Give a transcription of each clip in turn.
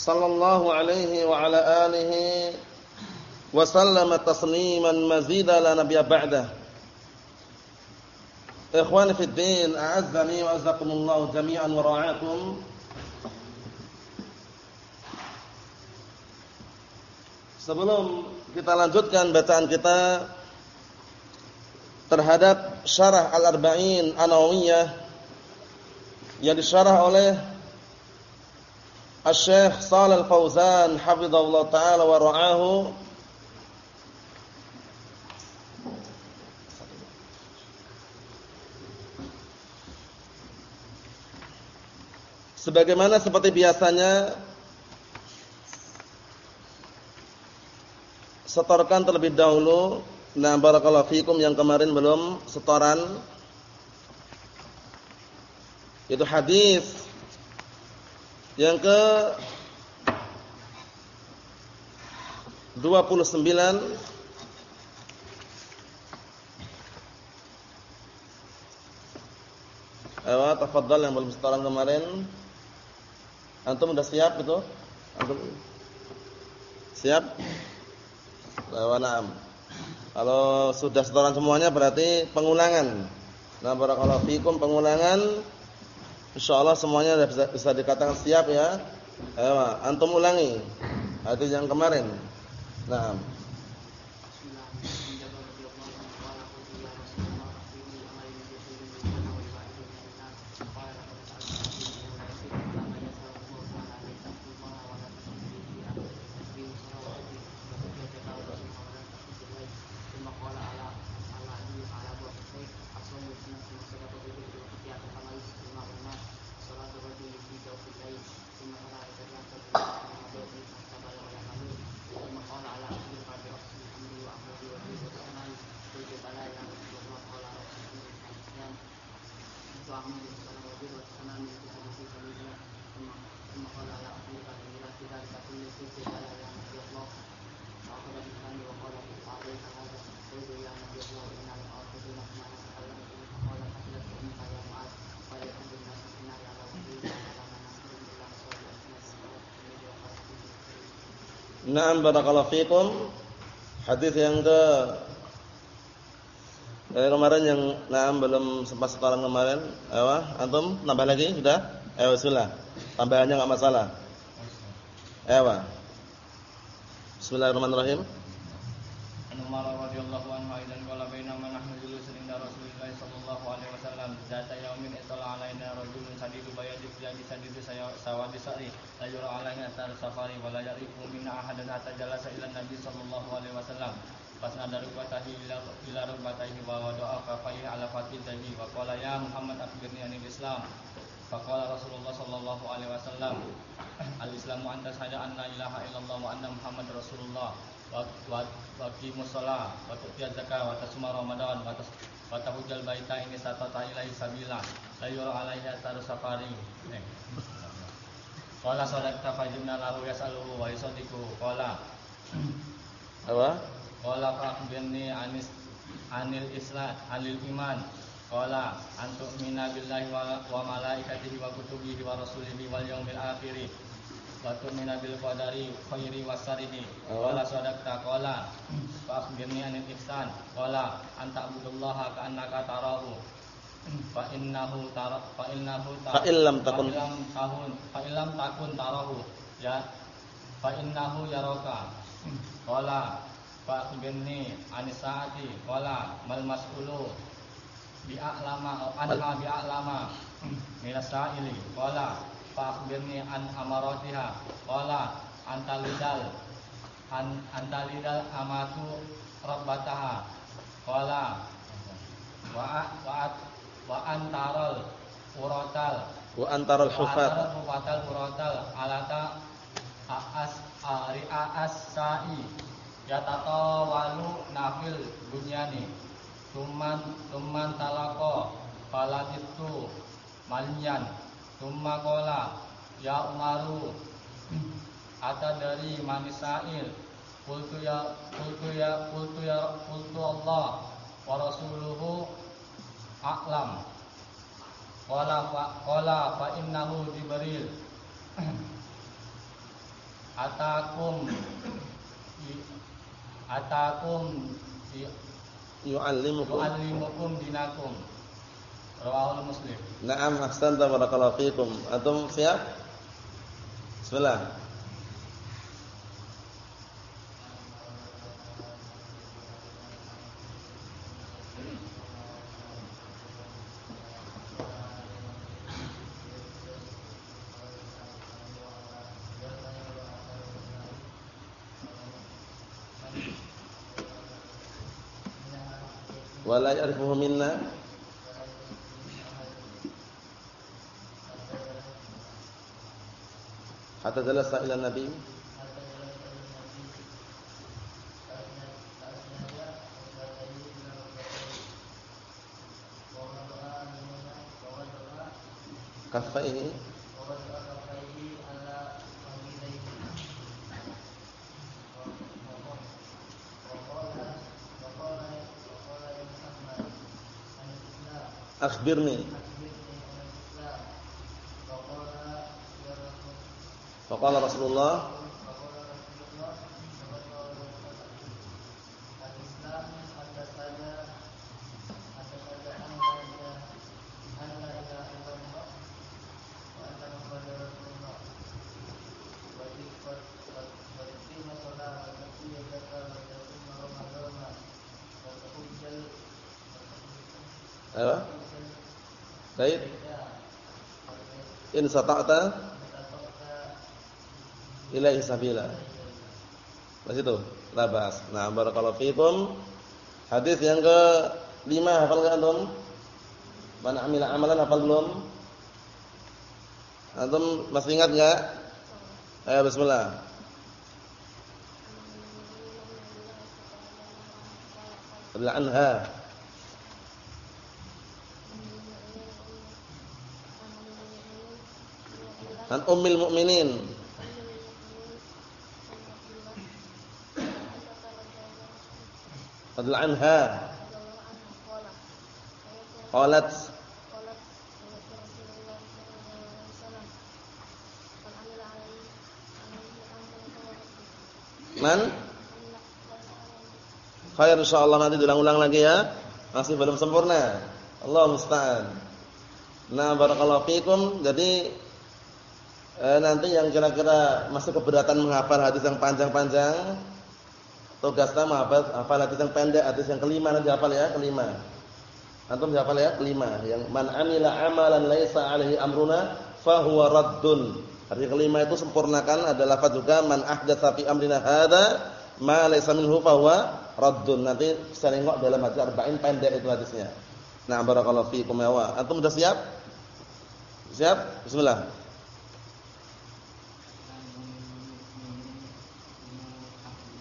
sallallahu alaihi wa ala alihi wa sallama tasliman mazida la nabiyya ba'da. Ikhwani fid din, a'azzani wa azzakumullah jami'an wa ra'akum. Sebelum kita lanjutkan bacaan kita terhadap syarah Al-Arba'in An-Nawawiyah yang disyarah oleh Asy-Syaikh Shalal Fauzan hafizallahu taala wa ra'ahu. Sebagaimana seperti biasanya setorkan terlebih dahulu. Nah barakallahu fikum yang kemarin belum setoran. Itu hadis yang ke 29 Ayo, tafadhal yang belum setoran kemarin. Antum sudah siap itu? Antum siap? Lawan Kalau sudah setoran semuanya berarti pengulangan. Nah, barakallahu fikum pengulangan Insyaallah semuanya sudah bisa, bisa dikatakan siap ya. Ayo, antum ulangi. Hadis yang kemarin. Nah. Naam barakallahu fikum. Hadis yang ke dari kemarin yang naam belum sempat setoran kemarin. Ayo, antum nambah lagi sudah? Ayo bismillah. Tambahannya enggak masalah. Ayo. Bismillahirrahmanirrahim. Bayadi jadi sadidu saya sawadi sari la yura alaina athar safari wa la yarifu minna ahadan hatta jalasa ila nabi sallallahu alaihi wasallam. Pas nada rukbatahi ila ila rukbatahi wa doa kafaihi ala fatidhi wa qala ya Muhammad akhbirni anil Islam Faqala Rasulullah sallallahu alaihi wasallam Al-Islamu anta syahada anna ilaha illallah wa anna Muhammad Rasulullah. Wa wa qimus shalah wa tu'tiyaz zakah wa tasuma ramadan wa wa tahujjal baita ini satata ilahi sabila. La yura alaiha taru safari. Eh. Qala sadaqta fajibna lahu yasaluhu wa yusadiku Qala. Apa? Qala fa'akhbirni anis anil islam anil iman. Qala antuk mina billahi wa, wa malaikatihi wa kutubihi wa rasulihi wal yaumil akhiri wa tu'minu bil qadari khairi wa sarihi qala sadaqta qala. Fa akhbirni anil ihsan qala. Anta abudullaha ka annaka tarahu fa innahu tara fa innahu fa illam takun fa illam takun tarahu. Ya. Fa innahu yaraka. Qala. Fa akhbirni anis saati qala. Mal mas'ulu bi'a'lama anha bi'a'lama. Minas sa'ili qala fa an amarotiha qala antalidal an antalidal amatu rabbataha. Qala waat waat wa antarol uratal. Wa antaral hufat. wa hufatal urotal alata aas riaas sa'i yatatawalu nafil bunyani tuman tuman talako falatitu malian Tumma qala ya Umaru ata dari manisail qultu ya qultu ya qultu ya qultu Allah wa rasuluhu a'lam. Qala fa qala fa innahu jibril. Atakum atakum yu'allimukum. yu'allimukum dinakum Rawahul Muslim. Naam, ahsanta barakallahu fikum. Antum siap? Bismillah. Wala ya'rifuhu minna hatta jalasa ila nabi kaffaihi akhbirni Faqala Rasulullah. Baik. In sata'ta ilaihi sabila. Pas itu, labas. Nah, barakallahu fikum. Hadis yang ke-5 hafal enggak antum? Man amila amalan hafal belum? Antum masih ingat enggak? Ayo bismillah. anha An ummil mu'minin Fadl anha. Qalat Man? Khair insyaallah nanti diulang-ulang lagi ya. Masih belum sempurna. Allah musta'an. Nah, barakallahu fikum. Jadi eh, nanti yang kira-kira masih keberatan menghafal hadis yang panjang-panjang Tugasnya menghafal hafal hadis yang pendek, hadis yang kelima nanti hafal ya, kelima. Antum hafal ya, kelima. Yang man amila amalan laisa alaihi amruna fahuwa raddun. Arti kelima itu sempurnakan ada lafaz juga man ahdatsa fi amrina hadza ma laisa minhu fahuwa raddun. Nanti saya nengok dalam hadis arba'in pendek itu hadisnya. Nah, barakallahu fiikum ya. Antum sudah siap? Siap? Bismillah.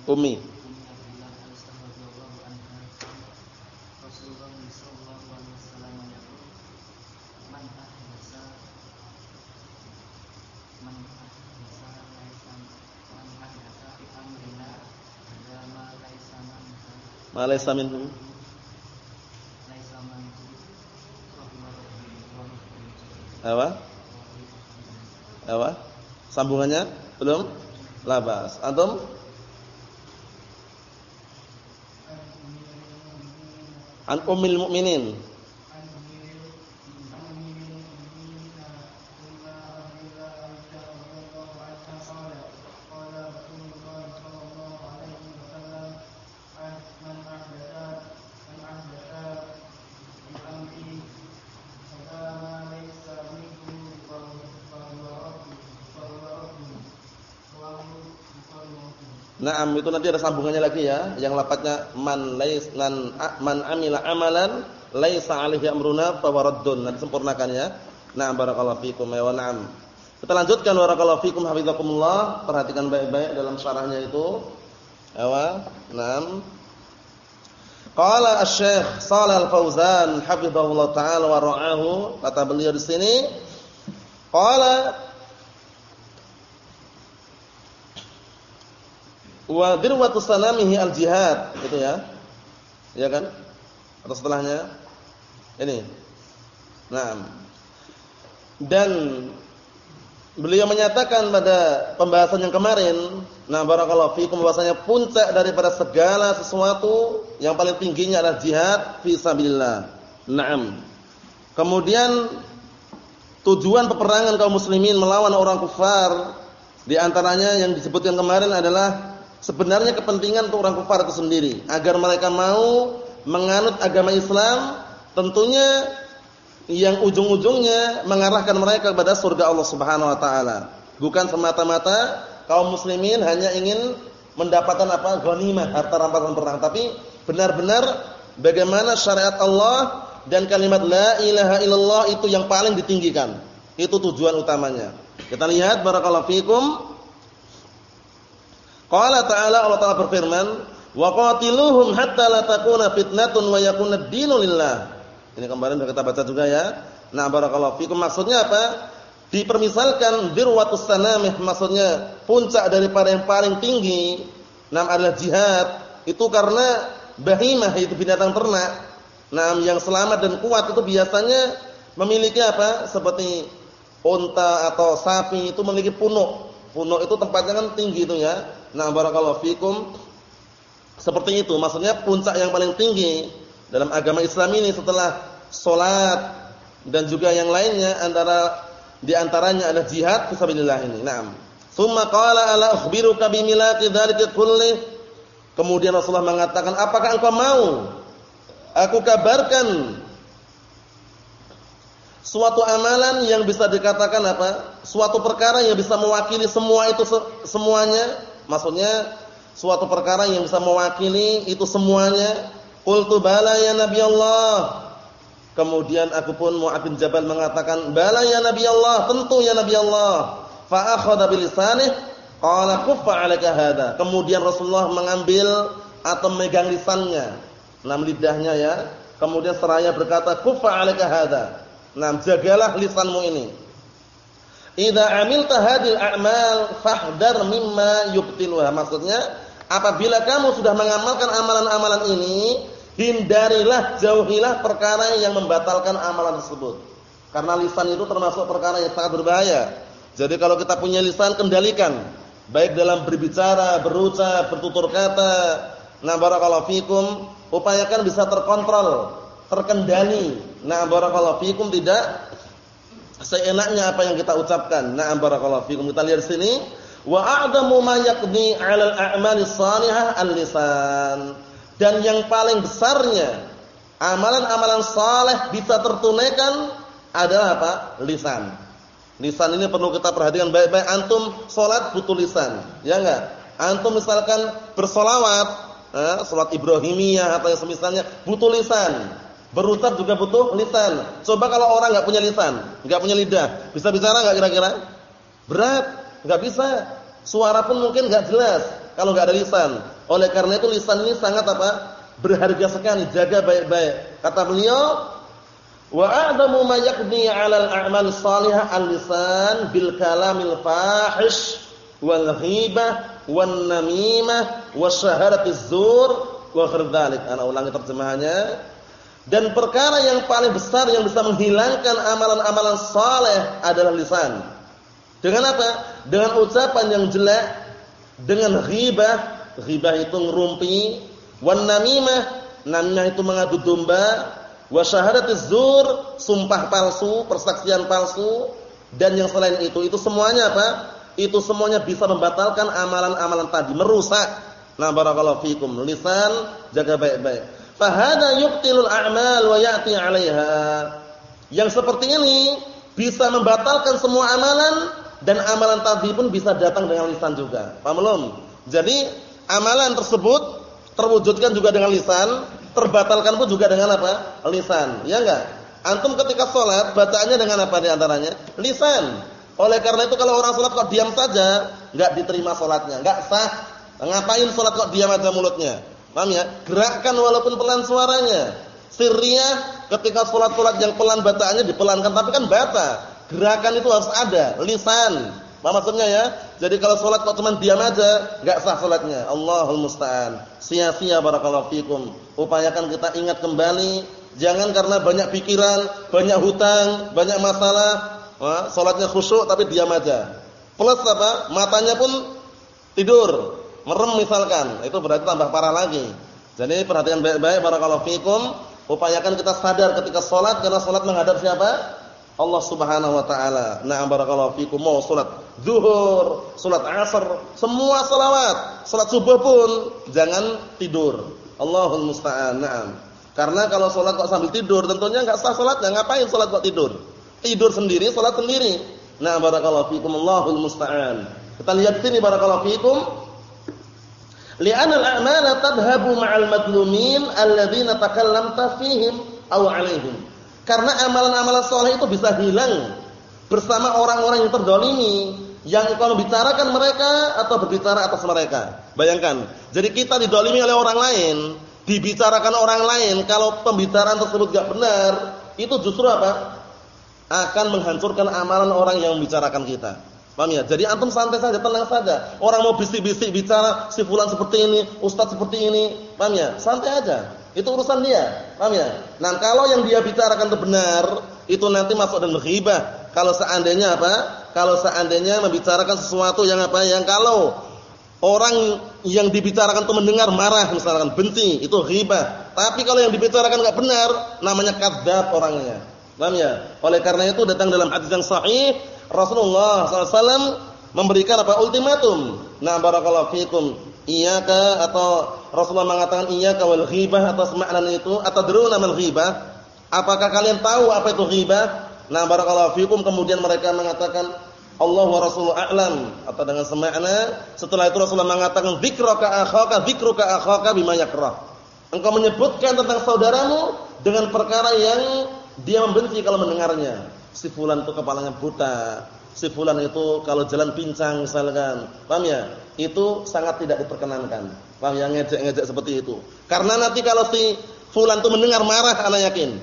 Umi. Malaysa minhu. Apa? Apa? Sambungannya belum? Labas. Antum? An ummil mu'minin. Naam itu nanti ada sambungannya lagi ya, yang lapatnya man lais nan man amila amalan laisa alaihi amruna fa waraddun. Nanti sempurnakan ya. Naam barakallahu fikum wa na'am. Kita lanjutkan barakallahu fikum hafizakumullah. Perhatikan baik-baik dalam syarahnya itu. Awa, naam. Qala Asy-Syaikh Shalal Al-Fauzan hafizahullah taala wa ra'ahu kata beliau di sini Qala wa dirwatu sanamihi al-jihad gitu ya. Ya kan? Atau setelahnya ini. Nah. Dan beliau menyatakan pada pembahasan yang kemarin, nah barakallahu fikum bahwasanya puncak daripada segala sesuatu yang paling tingginya adalah jihad fi sabilillah. Naam. Kemudian tujuan peperangan kaum muslimin melawan orang kafir di antaranya yang disebutkan kemarin adalah sebenarnya kepentingan untuk orang kafir itu sendiri agar mereka mau menganut agama Islam tentunya yang ujung-ujungnya mengarahkan mereka kepada surga Allah Subhanahu wa taala. Bukan semata-mata kaum muslimin hanya ingin mendapatkan apa? ghanimah, harta rampasan perang, tapi benar-benar bagaimana syariat Allah dan kalimat la ilaha illallah itu yang paling ditinggikan. Itu tujuan utamanya. Kita lihat barakallahu fikum. Qala ta'ala Allah Ta'ala berfirman, "Wa qatiluhum hatta la takuna fitnatun wa yakuna ad-dinu lillah." Ini kemarin sudah kita baca juga ya. Nah, barakallahu fikum maksudnya apa? Dipermisalkan dirwatus sanamih maksudnya puncak daripada yang paling tinggi nam adalah jihad. Itu karena bahimah itu binatang ternak. Nah, yang selamat dan kuat itu biasanya memiliki apa? Seperti unta atau sapi itu memiliki punuk. Punuk itu tempatnya kan tinggi itu ya. Nah, barakallahu fikum seperti itu. Maksudnya puncak yang paling tinggi dalam agama Islam ini setelah salat dan juga yang lainnya antara di antaranya adalah jihad fisabilillah ini. Naam. Tsumma qala ala ukhbiruka bimilaki dzalika kulli. Kemudian Rasulullah mengatakan, "Apakah engkau mau aku kabarkan suatu amalan yang bisa dikatakan apa? Suatu perkara yang bisa mewakili semua itu semuanya?" Maksudnya suatu perkara yang bisa mewakili itu semuanya Qultu bala ya Nabi Allah. Kemudian aku pun Mu'ad bin Jabal mengatakan, "Bala ya Nabi Allah, tentu ya Nabi Allah." Fa akhadha bi lisanih qala kuffa 'alaika hada. Kemudian Rasulullah mengambil atau memegang lisannya, nam lidahnya ya. Kemudian seraya berkata, "Kuffa 'alaika hada." Nah, jagalah lisanmu ini. Idza amilta hadil a'mal fahdar mimma yubtiluha. Maksudnya, apabila kamu sudah mengamalkan amalan-amalan ini, hindarilah, jauhilah perkara yang membatalkan amalan tersebut. Karena lisan itu termasuk perkara yang sangat berbahaya. Jadi kalau kita punya lisan kendalikan, baik dalam berbicara, berucap, bertutur kata. Nah, barakallahu fikum, upayakan bisa terkontrol, terkendali. Nah, barakallahu fikum tidak seenaknya apa yang kita ucapkan. Nah, barakallahu fikum. Kita lihat sini, wa a'damu ma yaqdi 'alal a'mali shalihah al-lisan dan yang paling besarnya amalan-amalan saleh bisa tertunaikan adalah apa? Lisan. Lisan ini perlu kita perhatikan baik-baik. Antum salat butuh lisan, ya enggak? Antum misalkan bersolawat, eh, salat Ibrahimiyah atau yang semisalnya butuh lisan. Berucap juga butuh lisan. Coba kalau orang enggak punya lisan, enggak punya lidah, bisa bicara enggak kira-kira? Berat, enggak bisa. Suara pun mungkin enggak jelas kalau enggak ada lisan. Oleh karena itu lisan ini sangat apa? Berharga sekali, jaga baik-baik. Kata beliau, wa a'damu ma yaqdi 'alal a'mal salihah al-lisan bil kalamil fahish wal ghibah wan namimah wasyahadatiz zur wa dzalik. Ana ulangi terjemahannya. Dan perkara yang paling besar yang bisa menghilangkan amalan-amalan saleh adalah lisan. Dengan apa? Dengan ucapan yang jelek, dengan ghibah, Ghibah itu ngerumpi, wan namimah, namimah itu mengadu domba, wa syahadatiz zur, sumpah palsu, persaksian palsu, dan yang selain itu, itu semuanya apa? Itu semuanya bisa membatalkan amalan-amalan tadi, merusak. Nah, barakallahu fikum. Lisan jaga baik-baik. Fahada yuqtilul a'mal wa ya'ti 'alaiha. Yang seperti ini bisa membatalkan semua amalan dan amalan tadi pun bisa datang dengan lisan juga. Paham belum? Jadi amalan tersebut terwujudkan juga dengan lisan, terbatalkan pun juga dengan apa? Lisan. Ya enggak? Antum ketika sholat bacaannya dengan apa di antaranya? Lisan. Oleh karena itu kalau orang sholat kok diam saja, enggak diterima sholatnya, enggak sah. Ngapain sholat kok diam aja mulutnya? Paham ya? Gerakkan walaupun pelan suaranya. Sirriyah ketika sholat-sholat yang pelan bacaannya dipelankan tapi kan baca. Gerakan itu harus ada, lisan. Apa maksudnya ya? Jadi kalau sholat kok cuma diam aja, nggak sah sholatnya. Allahul musta'an. Sia-sia barakallahu fikum. Upayakan kita ingat kembali, jangan karena banyak pikiran, banyak hutang, banyak masalah, sholatnya khusyuk tapi diam aja. Plus apa? Matanya pun tidur, merem misalkan. Itu berarti tambah parah lagi. Jadi perhatian baik-baik barakallahu fikum. Upayakan kita sadar ketika sholat karena sholat menghadap siapa? Allah Subhanahu wa taala. Na'am barakallahu fikum. Mau salat zuhur, salat asar, semua salawat, salat subuh pun jangan tidur. Allahul musta'an. Na'am. Karena kalau salat kok sambil tidur tentunya enggak sah salatnya. Ngapain salat kok tidur? Tidur sendiri, salat sendiri. Na'am barakallahu fikum. Allahul musta'an. Kita lihat sini barakallahu fikum. Li'anna al-a'mala tadhhabu ma'al madlumin alladziina takallamta fihim aw 'alaihim. Karena amalan-amalan soleh itu bisa hilang bersama orang-orang yang terdolimi yang kalau bicarakan mereka atau berbicara atas mereka. Bayangkan, jadi kita didolimi oleh orang lain, dibicarakan orang lain, kalau pembicaraan tersebut gak benar, itu justru apa? Akan menghancurkan amalan orang yang membicarakan kita. Paham ya? Jadi antum santai saja, tenang saja. Orang mau bisik-bisik bicara si fulan seperti ini, ustaz seperti ini, paham ya? Santai aja. Itu urusan dia. Paham ya? Nah, kalau yang dia bicarakan itu benar, itu nanti masuk dalam ghibah. Kalau seandainya apa? Kalau seandainya membicarakan sesuatu yang apa? Yang kalau orang yang dibicarakan itu mendengar marah misalkan benci, itu ghibah. Tapi kalau yang dibicarakan enggak benar, namanya kadzdzab orangnya. Paham ya? Oleh karena itu datang dalam hadis yang sahih, Rasulullah SAW memberikan apa? Ultimatum. Nah, barakallahu fikum Iyaka atau Rasulullah mengatakan iyaka wal ghibah atas makna itu atau druna mal ghibah? Apakah kalian tahu apa itu ghibah? Nah, barakallahu fikum kemudian mereka mengatakan Allah wa Rasulullah a'lam atau dengan semakna setelah itu Rasulullah mengatakan dzikraka akhaka dzikruka akhaka bima yakrah. Engkau menyebutkan tentang saudaramu dengan perkara yang dia membenci kalau mendengarnya. Si fulan itu kepalanya buta, si fulan itu kalau jalan pincang misalkan. Paham ya? Itu sangat tidak diperkenankan. Paham ya ngejek-ngejek seperti itu. Karena nanti kalau si fulan itu mendengar marah ana yakin.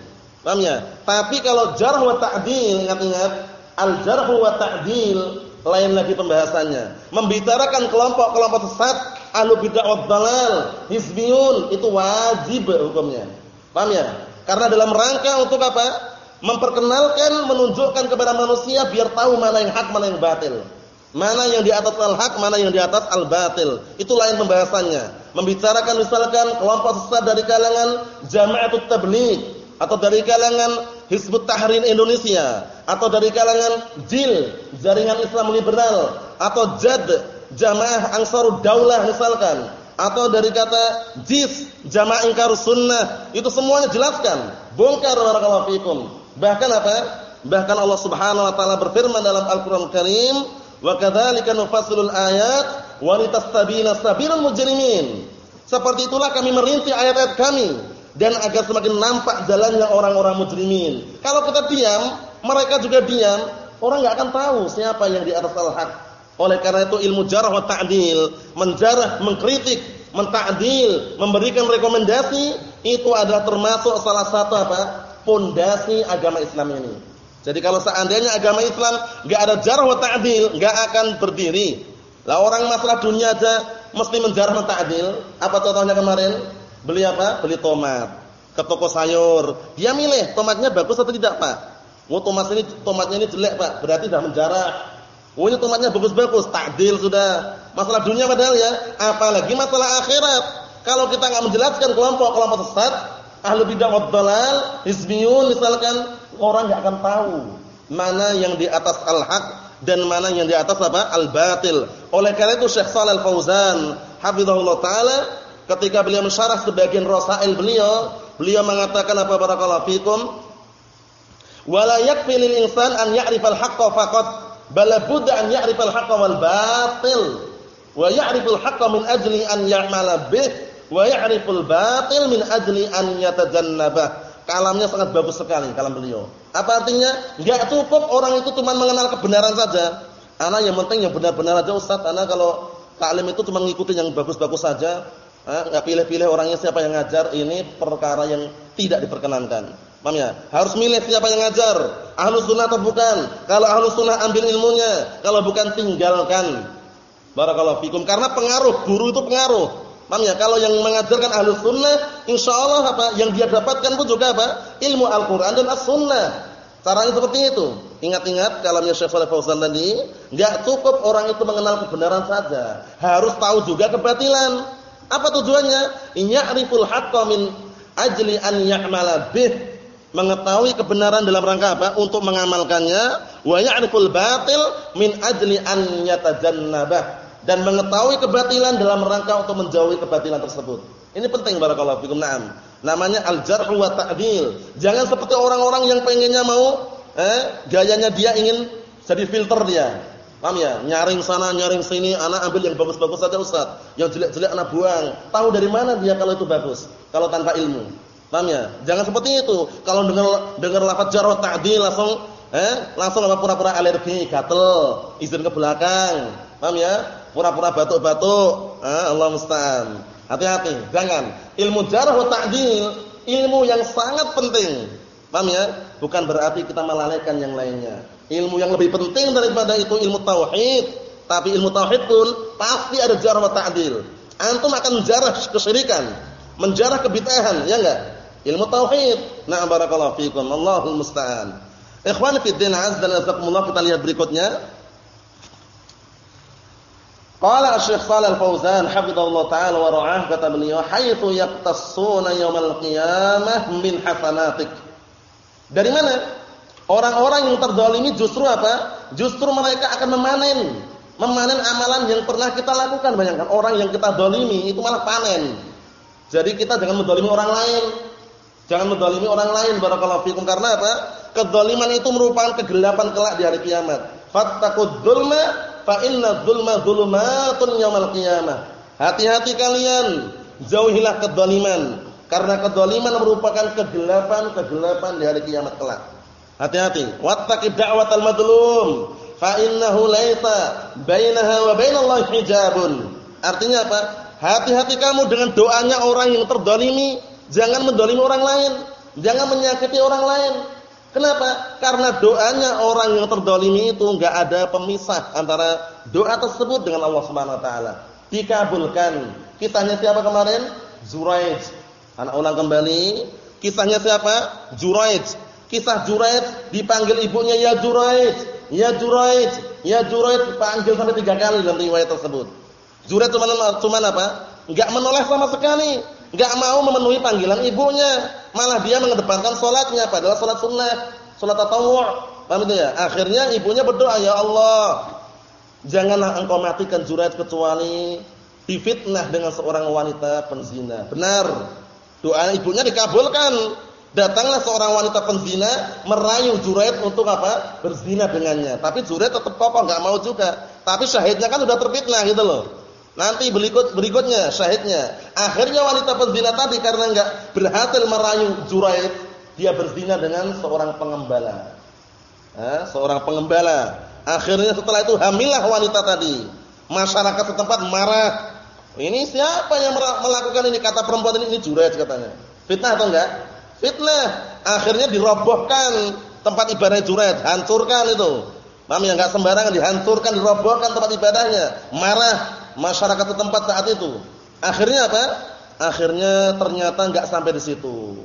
Paham ya? Tapi kalau jarh wa ta'dil, ingat-ingat, al-jarh wa ta'dil lain lagi pembahasannya. Membicarakan kelompok-kelompok sesat, ahlu bid'ah wad dalal, hizbiyun, itu wajib hukumnya. Paham ya? Karena dalam rangka untuk apa? Memperkenalkan, menunjukkan kepada manusia biar tahu mana yang hak, mana yang batil. Mana yang di atas al-haq, mana yang di atas al-batil. Itu lain pembahasannya. Membicarakan misalkan kelompok sesat dari kalangan Jama'atut Tabligh atau dari kalangan Hizbut Tahrir Indonesia atau dari kalangan JIL, Jaringan Islam Liberal atau JAD, Jamaah Ansarud Daulah misalkan atau dari kata JIS, Jamaah Ingkar Sunnah, itu semuanya jelaskan. Bongkar barakallahu fikum. Bahkan apa? Bahkan Allah Subhanahu wa taala berfirman dalam Al-Qur'an Karim, "Wa kadzalika nufassilul ayat wa litastabina sabilul mujrimin." Seperti itulah kami merinci ayat-ayat kami dan agar semakin nampak jalannya orang-orang mujrimin. Kalau kita diam, mereka juga diam, orang enggak akan tahu siapa yang di atas al-haq. Oleh karena itu ilmu jarah wa ta'dil, menjarah, mengkritik, mentadil, memberikan rekomendasi itu adalah termasuk salah satu apa? Pondasi agama Islam ini. Jadi kalau seandainya agama Islam enggak ada jarh wa ta'dil, enggak akan berdiri. Lah orang masalah dunia aja mesti menjarah dan ta'dil. Apa contohnya kemarin? Beli apa? Beli tomat ke toko sayur. Dia milih tomatnya bagus atau tidak, Pak? Oh, tomat ini tomatnya ini jelek, Pak. Berarti sudah menjarah. Oh, ini tomatnya bagus-bagus, ta'dil sudah. Masalah dunia padahal ya, apalagi masalah akhirat. Kalau kita enggak menjelaskan kelompok-kelompok sesat, ahlu bidah wad dalal, misalkan orang enggak akan tahu mana yang di atas al-haq dan mana yang di atas apa? al-batil. Oleh karena itu Syekh Shalal Fauzan hafizahullah taala ketika beliau mensyarah sebagian rasail beliau, beliau mengatakan apa barakallahu fikum? Wala yakfi lil insan an ya'rifal haqqa faqat bal budda an ya'rifal haqqa wal batil. Wa ya'riful haqqa min ajli an ya'mala bih wa ya'riful batil min ajli an yatajannabah. Kalamnya sangat bagus sekali kalam beliau. Apa artinya? Enggak cukup orang itu cuma mengenal kebenaran saja. Anak yang penting yang benar-benar aja Ustaz. Anak kalau taklim itu cuma ngikutin yang bagus-bagus saja. Enggak pilih-pilih orangnya siapa yang ngajar. Ini perkara yang tidak diperkenankan. Paham ya? Harus milih siapa yang ngajar. Ahlus sunnah atau bukan. Kalau ahlus sunnah ambil ilmunya. Kalau bukan tinggalkan. Barakallahu fikum. Karena pengaruh. Guru itu pengaruh. Paham ya? Kalau yang mengajarkan ahlus sunnah. Insya Allah apa? Yang dia dapatkan pun juga apa? Ilmu Al-Quran dan As-Sunnah. Caranya seperti itu. Ingat-ingat kalamnya Syekh Saleh Fauzan tadi. Enggak cukup orang itu mengenal kebenaran saja. Harus tahu juga kebatilan. Apa tujuannya? Ya'riful haqqa min ajli an ya'mala bih mengetahui kebenaran dalam rangka apa? Untuk mengamalkannya. Wa ya'riful batil min ajli an yatajannabah dan mengetahui kebatilan dalam rangka untuk menjauhi kebatilan tersebut. Ini penting barakallahu fikum. Naam. Namanya al-jarh wa ta'dil. Jangan seperti orang-orang yang pengennya mau eh gayanya dia ingin jadi filter dia. Paham ya? Nyaring sana, nyaring sini, anak ambil yang bagus-bagus saja Ustaz. Yang jelek-jelek anak buang. Tahu dari mana dia kalau itu bagus? Kalau tanpa ilmu. Paham ya? Jangan seperti itu. Kalau dengar dengar lafaz jar wa ta'dil langsung eh langsung apa pura-pura alergi, gatel, izin ke belakang. Paham ya? Pura-pura batuk-batuk. Eh, Allah musta'an. Hati-hati, jangan. Ilmu jar wa ta'dil, ilmu yang sangat penting. Paham ya? Bukan berarti kita melalaikan yang lainnya. Ilmu yang lebih penting daripada itu ilmu tauhid. Tapi ilmu tauhid pun pasti ada jar wa ta'dil. Antum akan menjarah kesyirikan, menjarah kebid'ahan, ya enggak? ilmu tauhid. Nah, barakallahu fikum. Allahul musta'an. Ikhwan fi din azza wa jalla kita lihat berikutnya. Qala Syekh Shalal Fauzan hafizallahu taala wa ra'ah kata beliau haitsu yaqtassuna yaumal qiyamah min hasanatik. Dari mana? Orang-orang yang terdolimi justru apa? Justru mereka akan memanen, memanen amalan yang pernah kita lakukan. Bayangkan orang yang kita dolimi itu malah panen. Jadi kita jangan mendolimi orang lain, Jangan mendolimi orang lain barakallahu fikum karena apa? Kedoliman itu merupakan kegelapan kelak di hari kiamat. Fattaqud dzulma fa inna dzulma dzulumatun yaumil qiyamah. Hati-hati kalian, jauhilah kedoliman karena kedoliman merupakan kegelapan-kegelapan di hari kiamat kelak. Hati-hati. Wattaqid da'watal madlum fa innahu laita bainaha wa bainallahi hijabun. Artinya apa? Hati-hati kamu dengan doanya orang yang terdolimi Jangan mendolimi orang lain. Jangan menyakiti orang lain. Kenapa? Karena doanya orang yang terdolimi itu enggak ada pemisah antara doa tersebut dengan Allah Subhanahu Wa Taala. Dikabulkan. Kisahnya siapa kemarin? Zuraid. Anak ulang kembali. Kisahnya siapa? Zuraid. Kisah Zuraid dipanggil ibunya ya Zuraid, ya Zuraid, ya Zuraid dipanggil sampai tiga kali dalam riwayat tersebut. Zuraid cuma cuma apa? Enggak menoleh sama sekali Enggak mau memenuhi panggilan ibunya, malah dia mengedepankan salatnya padahal salat sunnah, salat tatawwu'. Paham itu ya? Akhirnya ibunya berdoa, "Ya Allah, janganlah Engkau matikan Zuraid kecuali difitnah dengan seorang wanita penzina." Benar. Doa ibunya dikabulkan. Datanglah seorang wanita penzina merayu Zuraid untuk apa? Berzina dengannya. Tapi Zuraid tetap kokoh enggak mau juga. Tapi syahidnya kan sudah terfitnah gitu loh. Nanti berikut berikutnya syahidnya. Akhirnya wanita penzina tadi karena enggak berhasil merayu Juraid, dia berzina dengan seorang pengembala. Eh, seorang pengembala. Akhirnya setelah itu hamilah wanita tadi. Masyarakat setempat marah. Ini siapa yang melakukan ini? Kata perempuan ini ini Juraid katanya. Fitnah atau enggak? Fitnah. Akhirnya dirobohkan tempat ibadah Juraid, hancurkan itu. Paham ya enggak sembarangan dihancurkan, dirobohkan tempat ibadahnya. Marah masyarakat setempat saat itu. Akhirnya apa? Akhirnya ternyata enggak sampai di situ.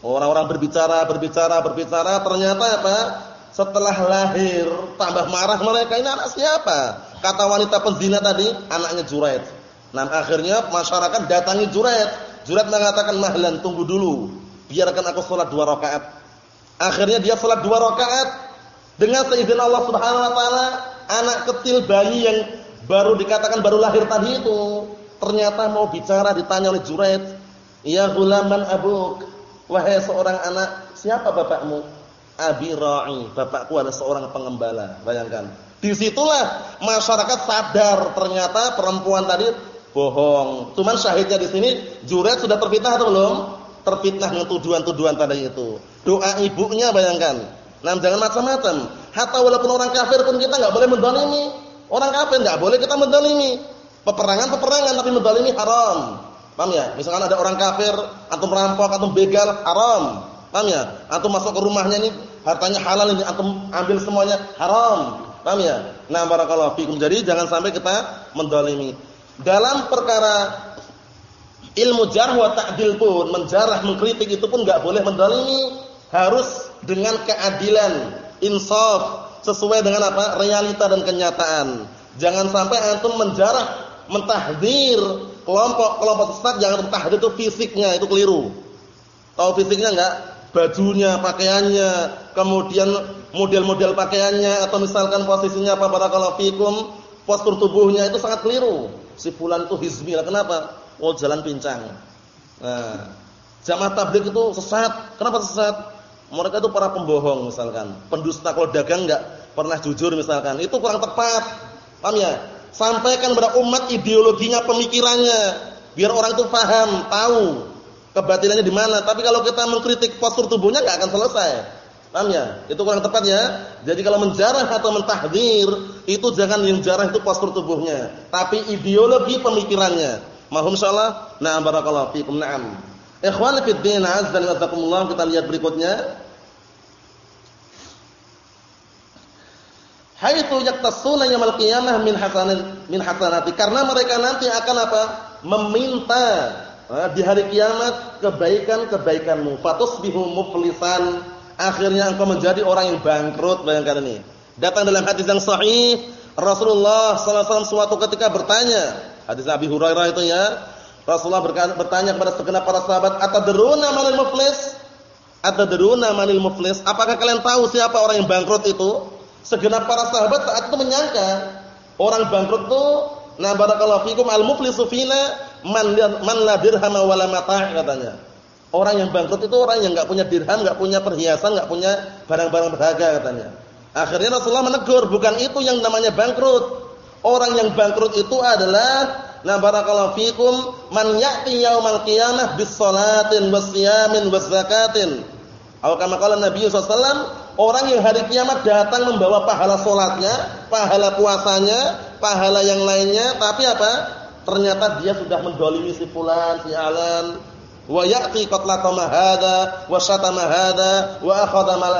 Orang-orang berbicara, berbicara, berbicara, ternyata apa? Setelah lahir, tambah marah mereka, ini anak siapa? Kata wanita penzina tadi, anaknya Juraid. Nah, akhirnya masyarakat datangi Juraid. Juraid mengatakan, "Mahlan, tunggu dulu. Biarkan aku sholat dua rakaat." Akhirnya dia sholat dua rakaat dengan seizin Allah Subhanahu wa taala, anak kecil bayi yang baru dikatakan baru lahir tadi itu ternyata mau bicara ditanya oleh Juraid ya gulaman abuk wahai seorang anak siapa bapakmu? Abi ra'i bapakku adalah seorang pengembala bayangkan. Di situlah masyarakat sadar ternyata perempuan tadi bohong. Cuman syahidnya di sini Juraid sudah terfitnah atau belum? Terfitnah dengan tuduhan-tuduhan tadi itu. Doa ibunya bayangkan. Nah jangan macam-macam. Hatta walaupun orang kafir pun kita nggak boleh mendolimi Orang kafir enggak boleh kita mendalimi. Peperangan-peperangan tapi mendalimi haram. Paham ya? Misalkan ada orang kafir, antum merampok, antum begal, haram. Paham ya? Atau masuk ke rumahnya ini hartanya halal ini atau ambil semuanya haram. Paham ya? Nah, barakallahu fikum. Jadi jangan sampai kita mendolimi. Dalam perkara ilmu jarh wa ta'dil pun, menjarah, mengkritik itu pun enggak boleh mendolimi. Harus dengan keadilan, insaf, sesuai dengan apa? realita dan kenyataan. Jangan sampai antum menjarah, mentahdir kelompok-kelompok sesat jangan mentahdir itu fisiknya, itu keliru. Tahu fisiknya enggak? Bajunya, pakaiannya, kemudian model-model pakaiannya atau misalkan posisinya apa barakallahu fikum, postur tubuhnya itu sangat keliru. Si fulan itu hizmi lah. Kenapa? Oh, jalan pincang. Nah, jamaah tabligh itu sesat. Kenapa sesat? Mereka itu para pembohong misalkan, pendusta kalau dagang enggak pernah jujur misalkan. Itu kurang tepat. Paham ya? Sampaikan kepada umat ideologinya, pemikirannya, biar orang itu paham, tahu kebatilannya di mana. Tapi kalau kita mengkritik postur tubuhnya enggak akan selesai. Paham ya? Itu kurang tepat ya. Jadi kalau menjarah atau mentahdir, itu jangan yang jarah itu postur tubuhnya, tapi ideologi pemikirannya. Mahum insyaallah. Na'am barakallahu fikum. Na'am. Ikhwan fi din, azza wa jalla, kita lihat berikutnya. Haitsu yaktasuna yaumil qiyamah min hasanin min hasanati. Karena mereka nanti akan apa? Meminta di hari kiamat kebaikan-kebaikanmu. Fatusbihu muflisan akhirnya engkau menjadi orang yang bangkrut bayangkan ini. Datang dalam hadis yang sahih, Rasulullah sallallahu alaihi wasallam suatu ketika bertanya, hadis Abi Hurairah itu ya. Rasulullah bertanya kepada segenap para sahabat, "Atadruna manil muflis?" Atadruna manil muflis? Apakah kalian tahu siapa orang yang bangkrut itu? Segenap para sahabat saat itu menyangka orang bangkrut itu na barakallahu fikum al-muflisu fina man man la dirham wala mata' katanya. Orang yang bangkrut itu orang yang enggak punya dirham, enggak punya perhiasan, enggak punya barang-barang berharga katanya. Akhirnya Rasulullah menegur, bukan itu yang namanya bangkrut. Orang yang bangkrut itu adalah na barakallahu fikum man ya'ti yaumal qiyamah bis salatin was siyamin was zakatin. Atau kama qala Nabi sallallahu orang yang hari kiamat datang membawa pahala salatnya, pahala puasanya, pahala yang lainnya, tapi apa? Ternyata dia sudah mendolimi si fulan, si alan, wa ya'ti qatlatama hadza wa syatama hadza wa akhadha mal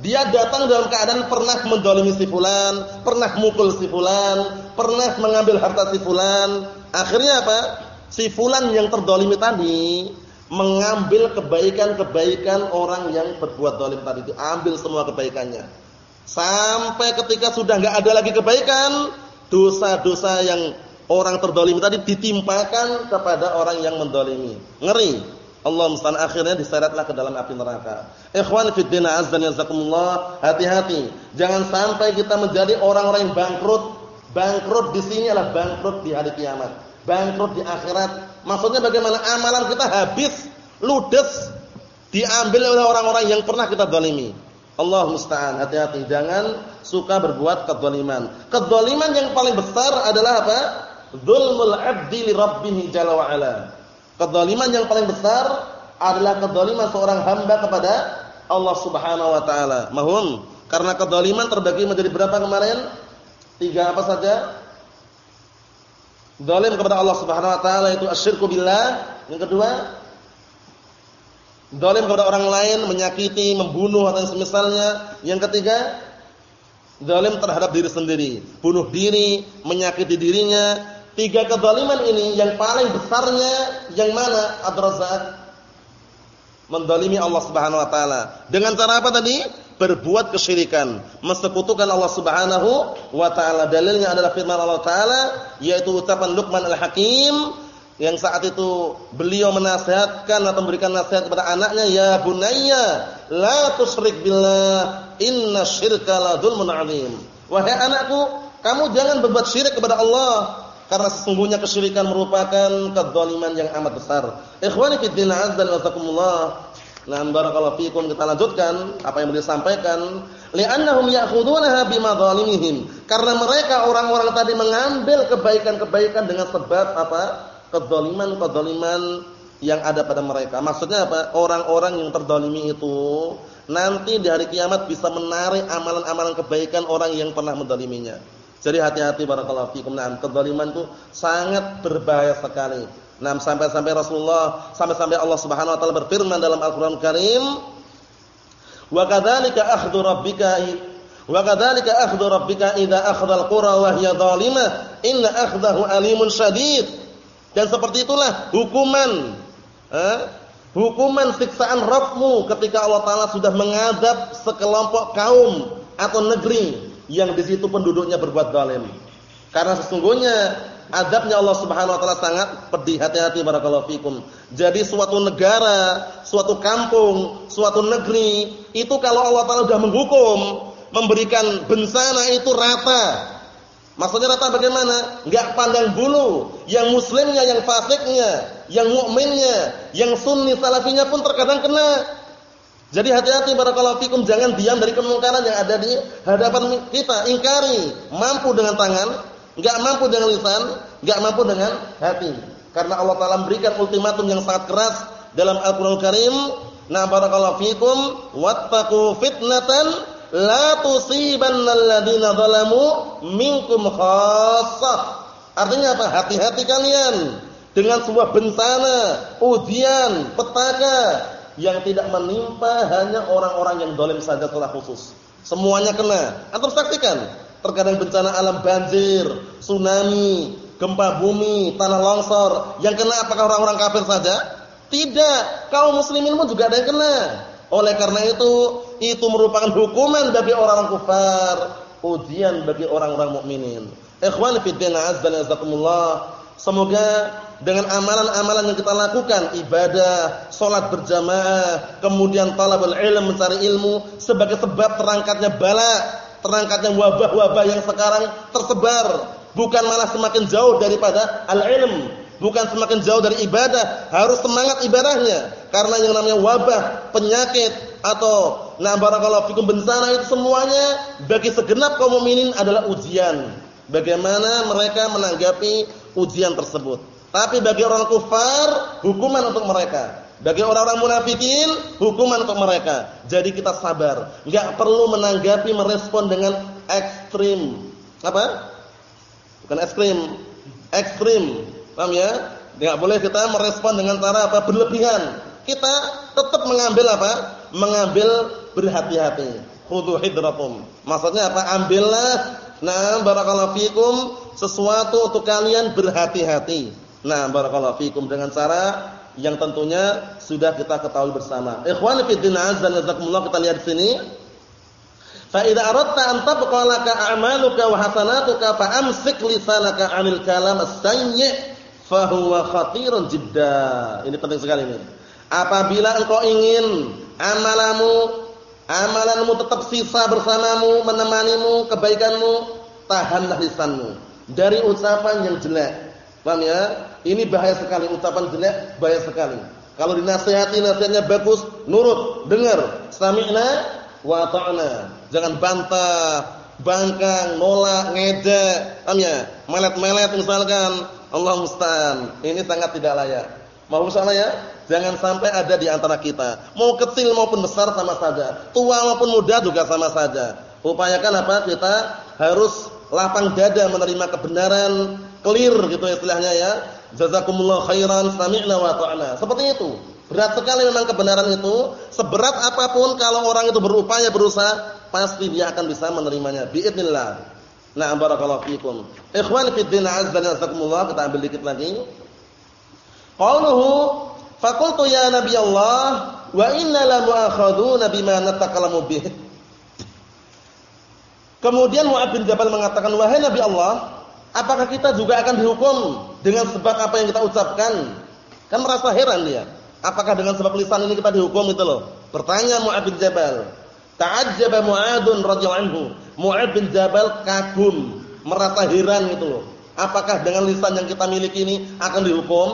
dia datang dalam keadaan pernah mendolimi si fulan, pernah mukul si fulan, pernah mengambil harta si fulan. Akhirnya apa? Si fulan yang terdolimi tadi mengambil kebaikan-kebaikan orang yang berbuat dolim tadi itu, ambil semua kebaikannya. Sampai ketika sudah enggak ada lagi kebaikan, dosa-dosa yang orang terdolimi tadi ditimpakan kepada orang yang mendolimi. Ngeri. Allah musta'an akhirnya diseretlah ke dalam api neraka. Ikhwan fi din azan yazakumullah, hati-hati. Jangan sampai kita menjadi orang-orang yang bangkrut. Bangkrut di sini adalah bangkrut di hari kiamat. Bangkrut di akhirat. Maksudnya bagaimana amalan kita habis, ludes, diambil oleh orang-orang yang pernah kita dolimi. Allah musta'an, hati-hati. Jangan suka berbuat kezaliman. Kezaliman yang paling besar adalah apa? Zulmul 'abdi li rabbih jalla wa ala. Kedzaliman yang paling besar adalah kedzaliman seorang hamba kepada Allah Subhanahu wa taala. Mahum, karena kedzaliman terbagi menjadi berapa kemarin? Tiga apa saja? Zalim kepada Allah Subhanahu wa taala itu asyirku billah. Yang kedua, zalim kepada orang lain, menyakiti, membunuh atau semisalnya. Yang ketiga, zalim terhadap diri sendiri, bunuh diri, menyakiti dirinya, Tiga kezaliman ini yang paling besarnya yang mana? Ad-Razzaq. Mendalimi Allah Subhanahu wa taala. Dengan cara apa tadi? Berbuat kesyirikan, mensekutukan Allah Subhanahu wa taala. Dalilnya adalah firman Allah taala yaitu ucapan Luqman Al-Hakim yang saat itu beliau menasihatkan atau memberikan nasihat kepada anaknya, "Ya bunayya, la tusyrik billah, inna syirka la dzulmun 'adzim." Wahai anakku, kamu jangan berbuat syirik kepada Allah karena sesungguhnya kesyirikan merupakan kedzaliman yang amat besar. Ikhwani fi din azza wa. Nah, barakallahu fikum kita lanjutkan apa yang beliau sampaikan, li'annahum ya'khudunaha bima dhalimihim. Karena mereka orang-orang tadi mengambil kebaikan-kebaikan dengan sebab apa? Kedzaliman-kedzaliman yang ada pada mereka. Maksudnya apa? Orang-orang yang terdolimi itu nanti di hari kiamat bisa menarik amalan-amalan kebaikan orang yang pernah mendoliminya. Jadi hati-hati barakallahu fikum. Nah, kezaliman itu sangat berbahaya sekali. Nah, sampai-sampai Rasulullah, sampai-sampai Allah Subhanahu wa taala berfirman dalam Al-Qur'an Karim, "Wa kadzalika akhdhu rabbika wa kadzalika akhdhu rabbika idza akhadha al-qura wa hiya dhalimah, inna akhdahu alimun syadid." Dan seperti itulah hukuman eh, hukuman siksaan Rabbmu ketika Allah taala sudah mengadab sekelompok kaum atau negeri yang di situ penduduknya berbuat zalim. Karena sesungguhnya adabnya Allah Subhanahu wa taala sangat pedih. Hati-hati barakallahu fikum. Jadi suatu negara, suatu kampung, suatu negeri itu kalau Allah taala sudah menghukum, memberikan bencana itu rata. Maksudnya rata bagaimana? Enggak pandang bulu. Yang muslimnya, yang fasiknya, yang mukminnya, yang sunni salafinya pun terkadang kena. Jadi hati-hati barakallahu fikum jangan diam dari kemungkaran yang ada di hadapan kita, ingkari, mampu dengan tangan, enggak mampu dengan lisan, enggak mampu dengan hati. Karena Allah Taala memberikan ultimatum yang sangat keras dalam Al-Qur'an Karim. Nah, barakallahu fikum wattaqu fitnatan la tusibanna alladziina zalamu minkum khassah. Artinya apa? Hati-hati kalian dengan sebuah bencana, ujian, petaka yang tidak menimpa hanya orang-orang yang dolim saja telah khusus. Semuanya kena. Antum saksikan Terkadang bencana alam banjir, tsunami, gempa bumi, tanah longsor. Yang kena apakah orang-orang kafir saja? Tidak. Kaum muslimin pun juga ada yang kena. Oleh karena itu, itu merupakan hukuman bagi orang-orang kafir, ujian bagi orang-orang mukminin. Ikhwan fi din azza wa Semoga dengan amalan-amalan yang kita lakukan, ibadah, salat berjamaah, kemudian talabul ilm mencari ilmu sebagai sebab terangkatnya bala terangkatnya wabah-wabah yang sekarang tersebar bukan malah semakin jauh daripada al-ilm bukan semakin jauh dari ibadah harus semangat ibadahnya. Karena yang namanya wabah penyakit atau nah barakallahu fikum bencana itu semuanya bagi segenap kaum mukminin adalah ujian. Bagaimana mereka menanggapi ujian tersebut. Tapi bagi orang kufar hukuman untuk mereka bagi orang-orang munafikin hukuman untuk mereka. Jadi kita sabar, enggak perlu menanggapi merespon dengan ekstrim. Apa? Bukan ekstrim, ekstrim. Paham ya? Enggak boleh kita merespon dengan cara apa? berlebihan. Kita tetap mengambil apa? Mengambil berhati-hati. Khudhu. Maksudnya apa? Ambillah nah barakallahu fikum sesuatu untuk kalian berhati-hati. Nah, barakallahu fikum dengan cara yang tentunya sudah kita ketahui bersama. Ikhwani fi din azza wa kita lihat di sini. Fa idza aradta an tabqa laka a'maluka wa hasanatuka fa amsik lisanaka 'anil kalam as-sayyi' fa huwa khatirun jidda. Ini penting sekali ini. Apabila engkau ingin amalanmu amalanmu tetap sisa bersamamu, menemanimu, kebaikanmu, tahanlah lisanmu dari ucapan yang jelek. Paham ya? Ini bahaya sekali ucapan jelek, bahaya sekali. Kalau dinasihati nasihatnya bagus, nurut, dengar, sami'na wa ta'na. Jangan bantah, bangkang, nolak, ngejek, paham ya? Melet-melet misalkan, Allah musta'an. Ini sangat tidak layak. Mau misalnya ya? Jangan sampai ada di antara kita. Mau kecil maupun besar sama saja. Tua maupun muda juga sama saja. Upayakan apa? Kita harus lapang dada menerima kebenaran, clear gitu istilahnya ya. Jazakumullah khairan sami'na wa ta'na. Seperti itu. Berat sekali memang kebenaran itu. Seberat apa pun kalau orang itu berupaya berusaha, pasti dia akan bisa menerimanya. Biidznillah. Nah, barakallahu fikum. Ikhwan fi din azza wa jazakumullah, kita ambil dikit lagi. Qauluhu faqultu ya nabi Allah wa inna la mu'akhaduna bima natakallamu bih. Kemudian Mu'ad bin Jabal mengatakan, "Wahai Nabi Allah, Apakah kita juga akan dihukum dengan sebab apa yang kita ucapkan? Kan merasa heran dia. Apakah dengan sebab lisan ini kita dihukum itu loh? Bertanya Mu'ad bin Jabal. Ta'ajjaba Mu'adun radhiyallahu anhu. Mu'ad bin Jabal kagum, merasa heran itu loh. Apakah dengan lisan yang kita miliki ini akan dihukum?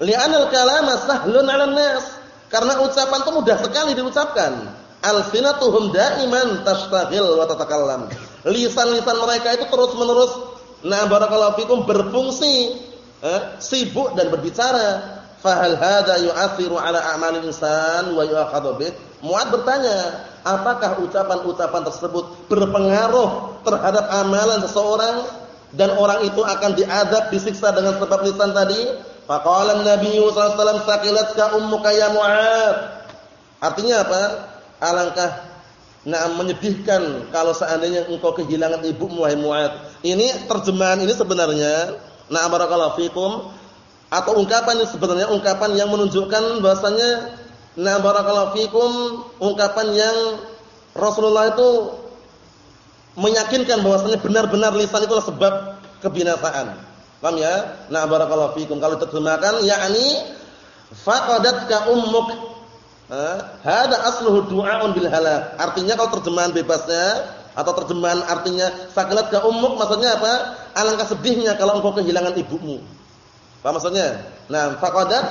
Li'anal kalama sahlun 'alan nas. Karena ucapan itu mudah sekali diucapkan. Alsinatuhum da'iman tastaghil wa tatakallam. Lisan-lisan mereka itu terus-menerus Nah barakallahu fikum berfungsi eh, sibuk dan berbicara. Fahal hadza yu'athiru ala a'malil insan wa yu'akhadhu bih? Muad bertanya, apakah ucapan-ucapan tersebut berpengaruh terhadap amalan seseorang dan orang itu akan diadab disiksa dengan sebab lisan tadi? Faqala Nabi sallallahu alaihi wasallam ummuka ya Mu'ad. Artinya apa? Alangkah nah menyedihkan kalau seandainya engkau kehilangan ibumu wahai Mu'ad. Ini terjemahan ini sebenarnya nah barakallahu fikum atau ungkapan ini sebenarnya ungkapan yang menunjukkan bahasanya nah barakallahu fikum ungkapan yang Rasulullah itu meyakinkan bahwasanya benar-benar lisan itulah sebab kebinasaan. Paham ya? Nah barakallahu fikum kalau terjemahkan yakni faqadatka ummuk. Hada asluhu du'aun bil halak. Artinya kalau terjemahan bebasnya atau terjemahan artinya sakilat ka ummuk maksudnya apa? Alangkah sedihnya kalau engkau kehilangan ibumu. Paham maksudnya? Nah, faqadat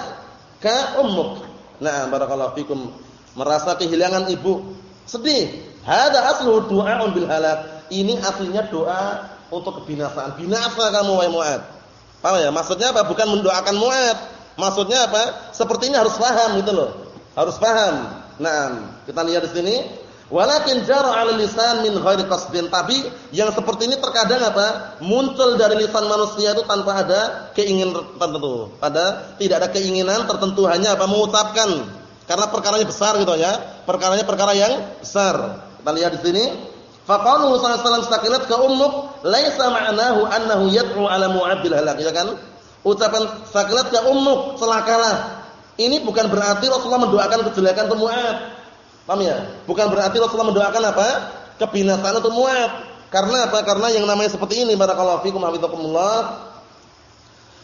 ka ummuk. Nah, barakallahu fikum merasa kehilangan ibu. Sedih. Hada asluhu du'aun bil halak. Ini aslinya doa untuk kebinasaan. Binasa kamu wahai Mu'ad. Paham ya? Maksudnya apa? Bukan mendoakan Mu'ad. Maksudnya apa? Seperti ini harus paham gitu loh. Harus paham. Nah, kita lihat di sini. Walakin jara 'ala lisan min ghairi qasdin. Tapi yang seperti ini terkadang apa? Muncul dari lisan manusia itu tanpa ada keinginan tertentu. Ada tidak ada keinginan tertentu hanya apa mengucapkan. Karena perkaranya besar gitu ya. Perkaranya perkara yang besar. Kita lihat di sini. Faqaluhu sallallahu alaihi wasallam ka ummuk laisa ma'nahu annahu yad'u 'ala mu'ad bil halak ya kan? Ucapan sakilat ka ummuk celakalah. Ini bukan berarti Rasulullah mendoakan kejelekan untuk Mu'ad. Paham ya? Bukan berarti Rasulullah mendoakan apa? Kebinasaan untuk Mu'ad. Karena apa? Karena yang namanya seperti ini barakallahu fikum hafizakumullah.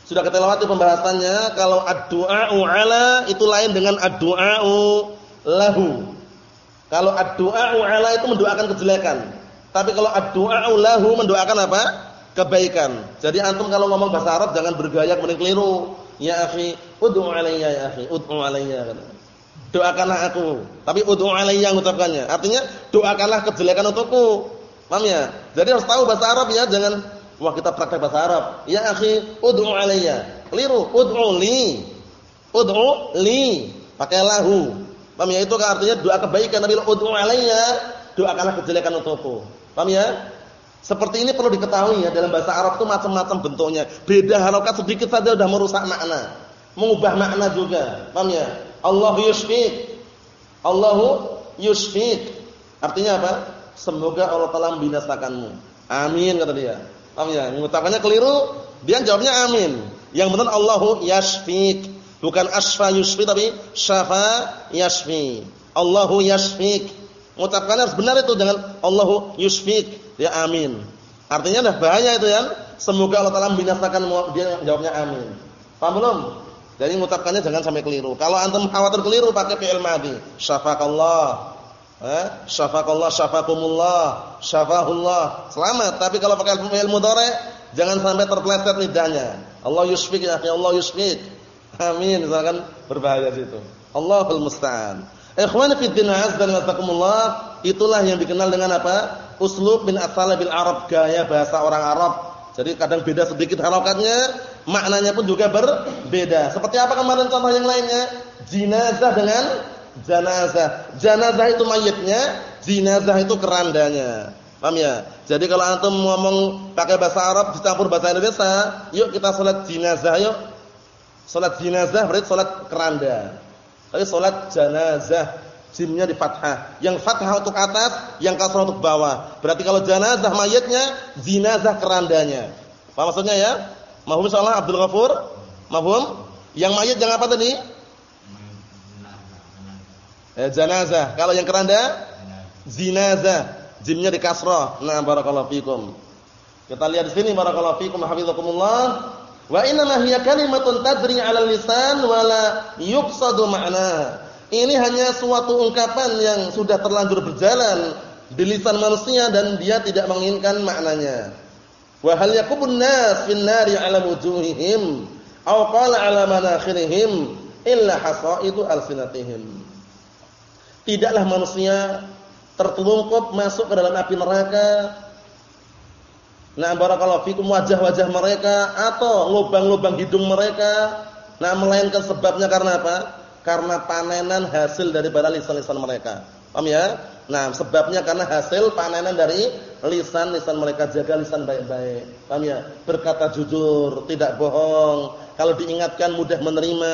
Sudah kita lewati pembahasannya kalau ad-du'a'u 'ala itu lain dengan ad-du'a'u lahu. Kalau ad-du'a'u 'ala itu mendoakan kejelekan. Tapi kalau ad-du'a'u lahu mendoakan apa? Kebaikan. Jadi antum kalau ngomong bahasa Arab jangan bergaya kemudian keliru. Ya akhi, ud'u 'alayya ya akhi, ud'u 'alayya. Doakanlah aku. Tapi ud'u 'alayya ngucapkannya. Artinya doakanlah kejelekan untukku. Paham ya? Jadi harus tahu bahasa Arab ya, jangan wah kita praktek bahasa Arab. Ya akhi, ud'u 'alayya. Keliru, ud'u li. Ud'u li. Pakai lahu. Paham ya? Itu artinya doa kebaikan Nabi ud'u alayya, doakanlah kejelekan untukku. Paham ya? Seperti ini perlu diketahui ya dalam bahasa Arab itu macam-macam bentuknya. Beda harokat sedikit saja sudah merusak makna. Mengubah makna juga. Paham ya? Allahu yushfik. Allahu yushfik. Artinya apa? Semoga Allah telah membinasakanmu. Amin kata dia. Paham ya? Mengucapkannya keliru, dia jawabnya amin. Yang benar Allahu yashfik. Bukan asfa yusfi tapi syafa yasfi. Allahu yasfik. Mengucapkannya harus benar itu dengan Allahu yusfik. Ya amin. Artinya dah bahaya itu ya. Semoga Allah Taala membinasakan dia jawabnya amin. Paham belum? Jadi mengucapkannya jangan sampai keliru. Kalau antum khawatir keliru pakai fi'il madhi. Syafaqallah. Eh, syafaqallah, syafakumullah, syafahullah. Selamat. Tapi kalau pakai fi'il mudhari jangan sampai terpeleset lidahnya. Allah yusfik ya, Allah yusfik. Amin, misalkan berbahaya situ. Allahul musta'an. Ikhwan fi din azza wa itulah yang dikenal dengan apa? Uslub bin bil Arab, gaya bahasa orang Arab. Jadi kadang beda sedikit harokatnya, maknanya pun juga berbeda. Seperti apa kemarin contoh yang lainnya? Jenazah dengan janazah. Janazah itu mayitnya, jenazah itu kerandanya. Paham ya? Jadi kalau antum ngomong pakai bahasa Arab dicampur bahasa Indonesia, yuk kita salat jenazah yuk. Salat jenazah berarti salat keranda. Tapi salat janazah jimnya di fathah. Yang fathah untuk atas, yang kasrah untuk bawah. Berarti kalau janazah mayatnya, jenazah kerandanya. Apa maksudnya ya? Mahum insyaallah Abdul Ghafur? Mahum? Yang mayat yang apa tadi? Eh, janazah. Kalau yang keranda? Zinazah. Jimnya di kasrah. Nah, barakallahu fikum. Kita lihat di sini barakallahu fikum hafizakumullah. Wa inna hiya kalimatun tadri 'ala lisan wa la yuqsadu ma'na. Ini hanya suatu ungkapan yang sudah terlanjur berjalan di lisan manusia dan dia tidak menginginkan maknanya. Wa hal yakubun nas fin nari 'ala wujuhihim aw qala 'ala manakhirihim illa hasaidu alsinatihim. Tidaklah manusia tertelungkup masuk ke dalam api neraka Nah barakallahu fikum wajah-wajah mereka atau lubang-lubang hidung mereka. Nah melainkan sebabnya karena apa? Karena panenan hasil daripada lisan-lisan mereka. Paham ya? Nah, sebabnya karena hasil panenan dari lisan-lisan mereka jaga lisan baik-baik. Paham ya? Berkata jujur, tidak bohong. Kalau diingatkan mudah menerima.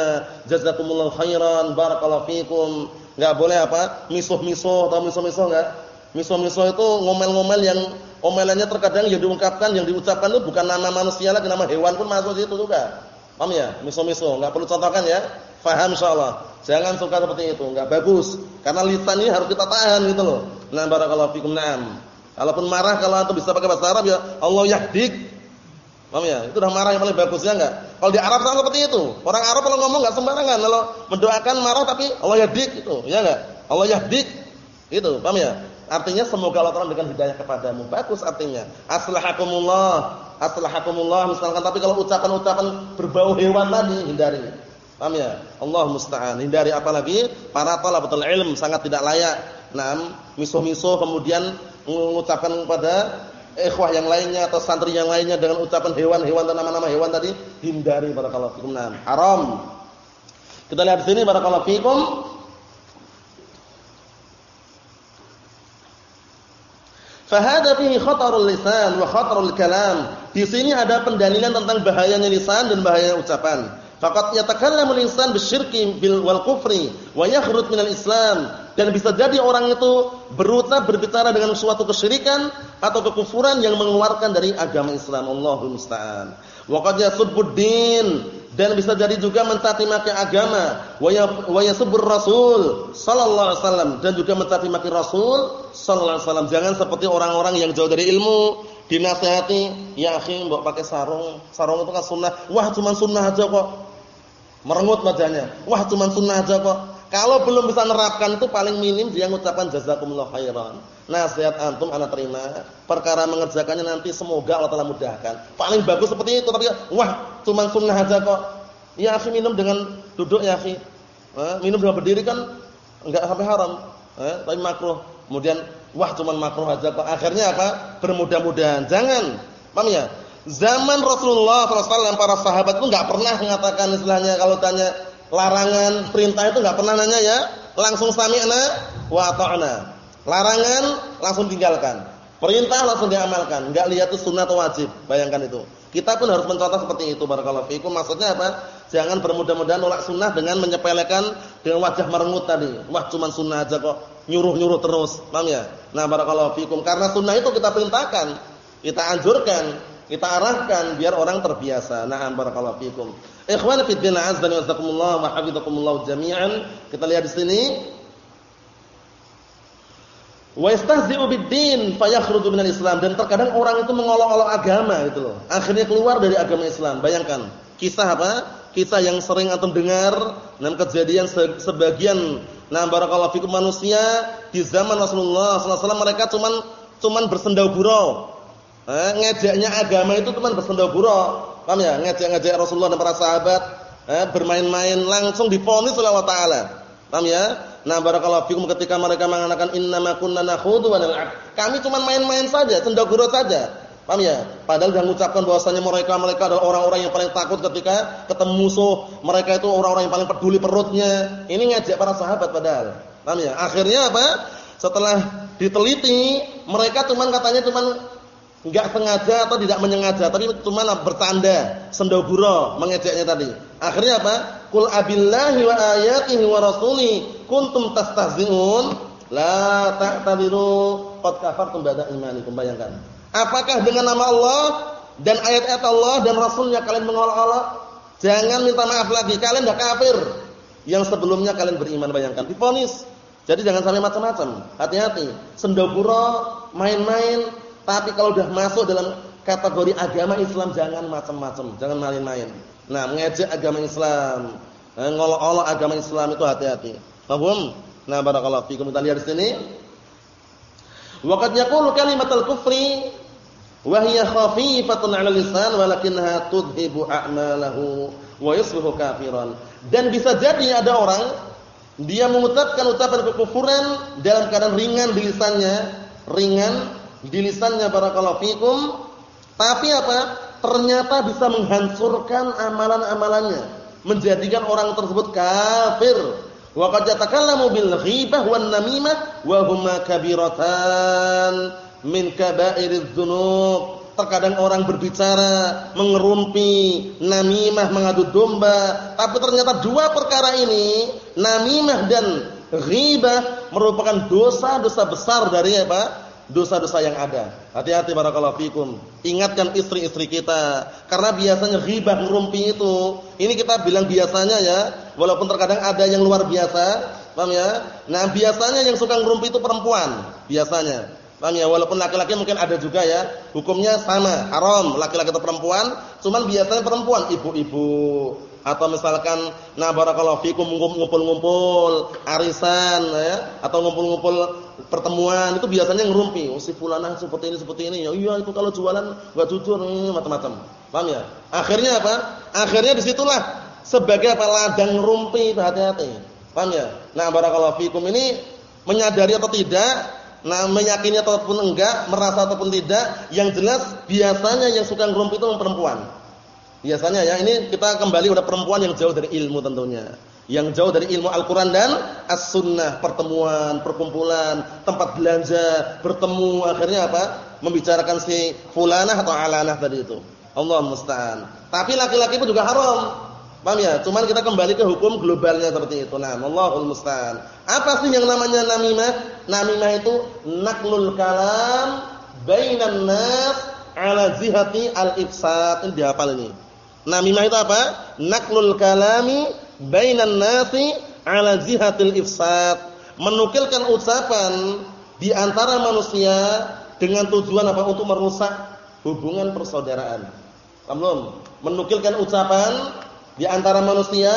Jazakumullahu khairan, barakallahu fikum. Enggak boleh apa? Misuh-misuh atau misuh-misuh enggak? Misuh-misuh itu ngomel-ngomel yang omelannya terkadang yang diungkapkan, yang diucapkan itu bukan nama manusia lagi, nama hewan pun masuk situ juga. Paham ya? Misuh-misuh, enggak perlu contohkan ya. Faham insyaallah. Jangan suka seperti itu, enggak bagus. Karena lisan ini harus kita tahan gitu loh. Nah, barakallahu fikum. Naam. Kalaupun marah kalau antum bisa pakai bahasa Arab ya Allah yahdik. Paham ya? Itu udah marah yang paling bagus ya enggak? Kalau di Arab sama seperti itu. Orang Arab kalau ngomong enggak sembarangan. Kalau mendoakan marah tapi Allah yahdik itu, ya enggak? Allah yahdik. Itu, paham ya? Artinya semoga Allah Taala memberikan hidayah kepadamu. Bagus artinya. Aslahakumullah. Aslahakumullah misalkan tapi kalau ucapan-ucapan berbau hewan tadi hindari. Paham ya? Allah musta'an. Hindari apalagi para talabatul ilm sangat tidak layak. Naam, misuh-misuh kemudian mengucapkan kepada ikhwah yang lainnya atau santri yang lainnya dengan ucapan hewan-hewan dan nama-nama hewan tadi hindari barakallahu fikum. Naam, haram. Kita lihat sini barakallahu fikum. Fahada fihi khatarul lisan wa khatarul kalam. Di sini ada pendalilan tentang bahayanya lisan dan bahayanya ucapan. Faqat yatakallamu al-insan bisyirki bil wal kufri wa yakhruj minal Islam dan bisa jadi orang itu berucap berbicara dengan suatu kesyirikan atau kekufuran yang mengeluarkan dari agama Islam. Allahul musta'an. Wa qad yasubbuddin dan bisa jadi juga mencaci maki agama wa yasubbur rasul sallallahu alaihi wasallam dan juga mencaci maki rasul sallallahu alaihi wasallam. Jangan seperti orang-orang yang jauh dari ilmu dinasihati, ya akhi mbok pakai sarung. Sarung itu kan sunnah. Wah, cuma sunnah aja kok. Merengut wajahnya. Wah, cuma sunnah aja kok. Kalau belum bisa nerapkan itu paling minim dia mengucapkan jazakumullah khairan. Nasihat antum anak terima. Perkara mengerjakannya nanti semoga Allah telah mudahkan. Paling bagus seperti itu tapi wah, cuma sunnah aja kok. Ya akhi minum dengan duduk ya akhi. Eh, minum dengan berdiri kan enggak sampai haram. Eh, tapi makruh. Kemudian wah cuma makruh aja kok. Akhirnya apa? Bermudah-mudahan. Jangan. Paham ya? Zaman Rasulullah SAW para sahabat itu nggak pernah mengatakan istilahnya kalau tanya larangan perintah itu nggak pernah nanya ya langsung sami'na wa ata'na. Larangan langsung tinggalkan. Perintah langsung diamalkan. Nggak lihat itu sunnah atau wajib. Bayangkan itu. Kita pun harus mencontoh seperti itu barakallahu fiikum. Maksudnya apa? Jangan bermudah-mudahan nolak sunnah dengan menyepelekan dengan wajah merengut tadi. Wah, cuma sunnah aja kok. Nyuruh-nyuruh terus. Paham ya? Nah, barakallahu fiikum. Karena sunnah itu kita perintahkan, kita anjurkan kita arahkan biar orang terbiasa. Na'am barakallahu fikum. Ikhwan fi din azza wa jazakumullah wa hafizakumullah jami'an. Kita lihat di sini. Wa yastahzi'u bid-din fayakhruju minal Islam dan terkadang orang itu mengolok-olok agama gitu loh. Akhirnya keluar dari agama Islam. Bayangkan, kisah apa? Kisah yang sering antum dengar dan kejadian sebagian nah barakallahu fikum manusia di zaman Rasulullah sallallahu alaihi wasallam mereka cuman cuman bersendau gurau Eh, ngejaknya agama itu teman bersendagura. Paham ya? Ngejek-ngejek Rasulullah dan para sahabat, eh, bermain-main langsung difonis oleh Allah taala. Paham ya? Nah, barakallahu fikum ketika mereka mengatakan innama kunna nakhudu wa. Kami cuma main-main saja, sendagura saja. Paham ya? Padahal dia mengucapkan bahwasanya mereka mereka adalah orang-orang yang paling takut ketika ketemu musuh. Mereka itu orang-orang yang paling peduli perutnya. Ini ngajak para sahabat padahal. Paham ya? Akhirnya apa? Setelah diteliti, mereka cuma katanya cuma Enggak sengaja atau tidak menyengaja, tapi cuma bertanda, sendoguro mengejeknya tadi. Akhirnya apa? Qul abillahi wa ayatihi wa rasuli kuntum tastahzi'un la ta'tadiru qad kafartum ba'da imanikum. Bayangkan. Apakah dengan nama Allah dan ayat-ayat Allah dan rasulnya kalian mengolok-olok? Jangan minta maaf lagi, kalian sudah kafir. Yang sebelumnya kalian beriman, bayangkan. Difonis. Jadi jangan sampai macam-macam. Hati-hati. Sendoguro, main-main, tapi kalau sudah masuk dalam kategori agama Islam jangan macam-macam, jangan main-main. Nah, mengejek agama Islam, eh, ngolok-olok agama Islam itu hati-hati. Paham? Nah, barakallahu fikum. Kita lihat di sini. Waqad yaqulu kalimatul kufri wa hiya khafifatun 'ala lisan walakinnaha tudhibu a'malahu wa yusbihu kafiran. Dan bisa jadi ada orang dia mengucapkan ucapan kekufuran dalam keadaan ringan di lisannya, ringan di lisannya barakallahu fikum, tapi apa? Ternyata bisa menghancurkan amalan-amalannya, menjadikan orang tersebut kafir. Wa qad yatakallamu bil ghibah wan namimah wa huma kabiratan min kaba'iriz dzunub. Terkadang orang berbicara, mengerumpi, namimah, mengadu domba, tapi ternyata dua perkara ini, namimah dan ghibah merupakan dosa-dosa besar dari apa? Dosa-dosa yang ada. Hati-hati barakallahu fikum. Ingatkan istri-istri kita karena biasanya ghibah ngerumpi itu, ini kita bilang biasanya ya, walaupun terkadang ada yang luar biasa, paham ya? Nah, biasanya yang suka ngerumpi itu perempuan, biasanya. Paham ya? Walaupun laki-laki mungkin ada juga ya, hukumnya sama, haram laki-laki atau perempuan, cuman biasanya perempuan, ibu-ibu atau misalkan nah barakallahu fikum ngumpul-ngumpul arisan ya atau ngumpul-ngumpul pertemuan itu biasanya ngerumpi. Oh si fulanah seperti ini seperti ini. Ya iya itu kalau jualan enggak jujur macam-macam. Paham ya? Akhirnya apa? Akhirnya di situlah sebagai apa? Ladang ngerumpi hati-hati paham ya? Nah barakallahu fikum ini menyadari atau tidak Nah, meyakini ataupun enggak, merasa ataupun tidak, yang jelas biasanya yang suka ngerumpi itu perempuan. Biasanya ya, ini kita kembali pada perempuan yang jauh dari ilmu tentunya. Yang jauh dari ilmu Al-Quran dan As-Sunnah. Pertemuan, perkumpulan, tempat belanja, bertemu. Akhirnya apa? Membicarakan si fulanah atau alanah tadi itu. Allah musta'an. Tapi laki-laki pun juga haram. Paham ya? Cuman kita kembali ke hukum globalnya seperti itu. Nah, Allahul musta'an. Apa sih yang namanya namimah? Namimah itu naklul kalam bainan nas ala zihati al-ifsad. Ini dihafal ini. Namimah itu apa? Naklul kalami bainan nasi ala zihatil ifsad. Menukilkan ucapan di antara manusia dengan tujuan apa? Untuk merusak hubungan persaudaraan. Belum? Menukilkan ucapan di antara manusia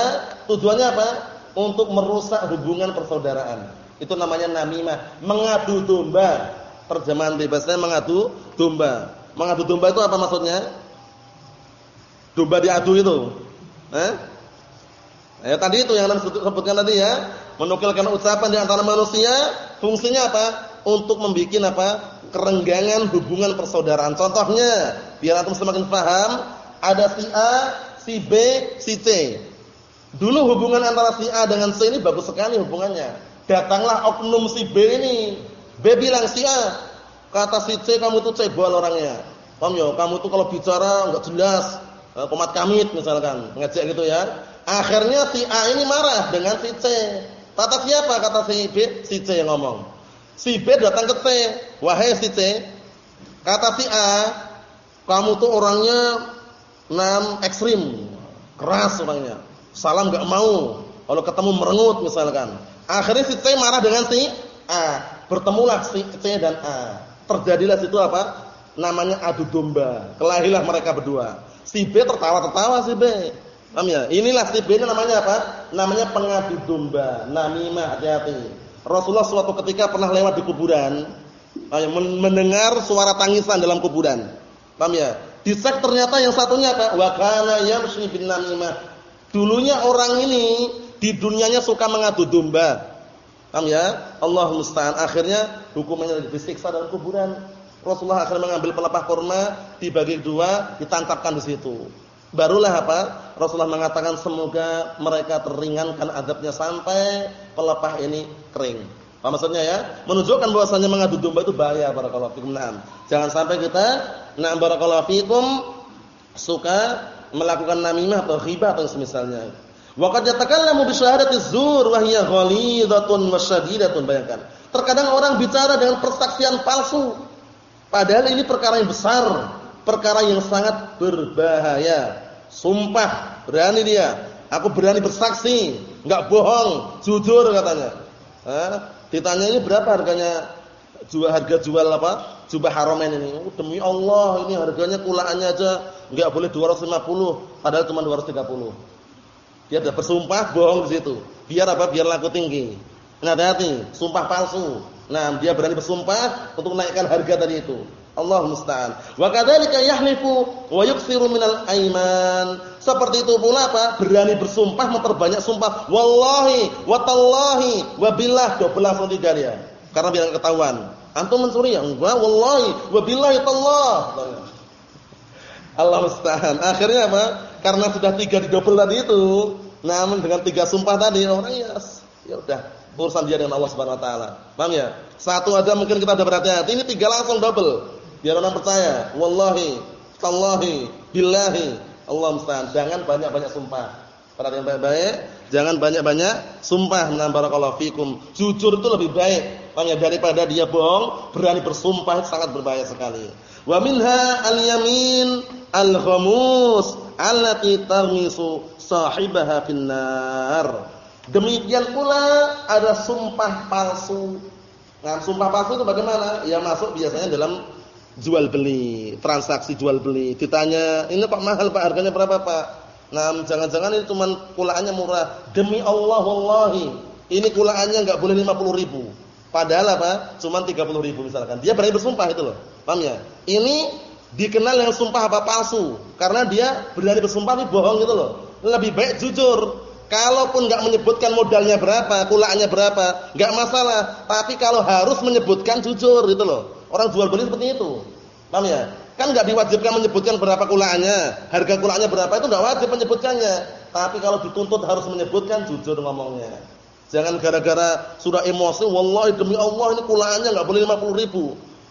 tujuannya apa? Untuk merusak hubungan persaudaraan. Itu namanya namimah, mengadu domba. Terjemahan bebasnya mengadu domba. Mengadu domba itu apa maksudnya? Domba diadu itu. Eh? Ya tadi itu yang Anda sebutkan tadi ya, menukilkan ucapan di antara manusia, fungsinya apa? Untuk membuat apa? kerenggangan hubungan persaudaraan. Contohnya, biar antum semakin paham, ada si A, si B, si C. Dulu hubungan antara si A dengan C ini bagus sekali hubungannya. Datanglah oknum si B ini. B bilang si A, kata si C kamu tuh cebol orangnya. Paham ya? Kamu tuh kalau bicara enggak jelas, komat kamit misalkan, ngejek gitu ya. Akhirnya si A ini marah dengan si C. Kata siapa? Kata si B, si C yang ngomong. Si B datang ke C, wahai si C, kata si A, kamu tuh orangnya enam ekstrim, keras orangnya. Salam gak mau, kalau ketemu merengut misalkan. Akhirnya si C marah dengan si A, bertemulah si C dan A. Terjadilah situ apa? Namanya adu domba. Kelahilah mereka berdua. Si B tertawa-tertawa si B. Paham ya? Inilah si B ini namanya apa? Namanya pengadu domba, namimah, hati-hati. Rasulullah suatu ketika pernah lewat di kuburan, mendengar suara tangisan dalam kuburan. Paham ya? Dicek ternyata yang satunya apa? Wa kana yamshi bin namimah. Dulunya orang ini di dunianya suka mengadu domba. Paham ya? Allah musta'an. Akhirnya hukumannya disiksa dalam kuburan. Rasulullah akan mengambil pelepah kurma dibagi dua, ditancapkan di situ. Barulah apa? Rasulullah mengatakan semoga mereka teringankan adabnya sampai pelepah ini kering. Apa maksudnya ya? Menunjukkan bahwasanya mengadu domba itu bahaya barakallahu fikum. Naam. Jangan sampai kita na'am barakallahu fikum suka melakukan namimah atau ghibah atau semisalnya. Wa qad yatakallamu bi syahadati zur wa hiya ghalidatun wa syadidatun bayangkan. Terkadang orang bicara dengan persaksian palsu Padahal ini perkara yang besar, perkara yang sangat berbahaya. Sumpah, berani dia. Aku berani bersaksi, enggak bohong, jujur katanya. Hah? Ditanya ini berapa harganya jual harga jual apa? Jubah haromen ini. Oh, demi Allah, ini harganya kulaannya aja enggak boleh 250, padahal cuma 230. Dia sudah bersumpah bohong di situ. Biar apa? Biar laku tinggi. Hati-hati, sumpah palsu. Nah, dia berani bersumpah untuk naikkan harga tadi itu. Allah musta'an. Wa kadzalika yahlifu wa yuksiru minal aiman. Seperti itu pula apa? Berani bersumpah memperbanyak sumpah. Wallahi wa tallahi wa billah do langsung tiga dia. Karena biar ketahuan. Antum mencuri ya? Enggak, wallahi wa billahi tallah. Allah musta'an. Akhirnya apa? Karena sudah tiga didobel tadi itu, namun dengan tiga sumpah tadi orang ya Ya udah, urusan dia dengan Allah Subhanahu wa taala. Paham ya? Satu aja mungkin kita udah berhati-hati, ini tiga langsung double. Biar orang percaya. Wallahi, tallahi, billahi. Allah musta'an. Jangan banyak-banyak sumpah. Perhatian baik-baik, jangan banyak-banyak sumpah. Nah, barakallahu fikum. Jujur itu lebih baik. Paham ya? Daripada dia bohong, berani bersumpah sangat berbahaya sekali. Wa minha al-yamin al-ghamus allati tarmisu sahibaha finnar. Demikian pula ada sumpah palsu. Nah, sumpah palsu itu bagaimana? Ya masuk biasanya dalam jual beli, transaksi jual beli. Ditanya, "Ini Pak mahal Pak, harganya berapa Pak?" Nah, jangan-jangan ini cuma kulaannya murah. Demi Allah wallahi, ini kulaannya enggak boleh 50 ribu. Padahal apa? Cuma 30 ribu misalkan. Dia berani bersumpah itu loh. Paham ya? Ini dikenal yang sumpah apa palsu. Karena dia berani bersumpah ini bohong gitu loh. Lebih baik jujur. Kalaupun nggak menyebutkan modalnya berapa, kulaannya berapa, nggak masalah. Tapi kalau harus menyebutkan jujur gitu loh. Orang jual beli seperti itu. Paham ya? Kan nggak diwajibkan menyebutkan berapa kulaannya, harga kulaannya berapa itu nggak wajib menyebutkannya. Tapi kalau dituntut harus menyebutkan jujur ngomongnya. Jangan gara-gara sudah emosi, wallahi demi Allah ini kulaannya nggak boleh 50 ribu.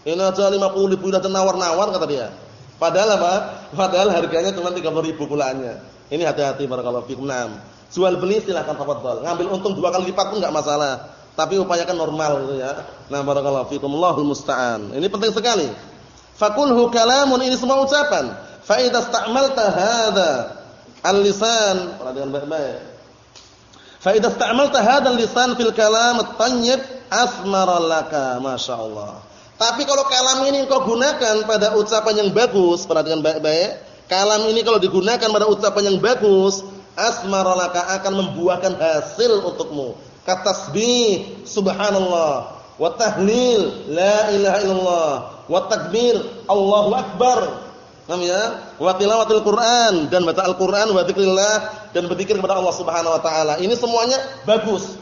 Ini aja 50 ribu udah nawar-nawar kata dia. Padahal apa? Padahal harganya cuma 30 ribu kulaannya. Ini hati-hati barakallahu fikum. Naam. Jual beli silakan tafadhol. Ngambil untung dua kali lipat pun enggak masalah. Tapi upayakan normal gitu ya. Nah barakallahu fikum. Allahul musta'an. Ini penting sekali. Fakulhu kalamun ini semua ucapan. Fa idza ista'malta hadza al-lisan, perhatikan baik-baik. Fa idza ista'malta hadza al-lisan fil kalam at-tayyib asmara laka, masyaallah. Tapi kalau kalam ini engkau gunakan pada ucapan yang bagus, perhatikan baik-baik. Kalam ini kalau digunakan pada ucapan yang bagus, asmaralaka akan membuahkan hasil untukmu. Katasbih subhanallah, wa tahlil la ilaha illallah, wa takbir Allahu akbar. Paham ya? Wa tilawatil Quran dan baca Al-Qur'an wa zikrillah dan berzikir kepada Allah Subhanahu wa taala. Ini semuanya bagus.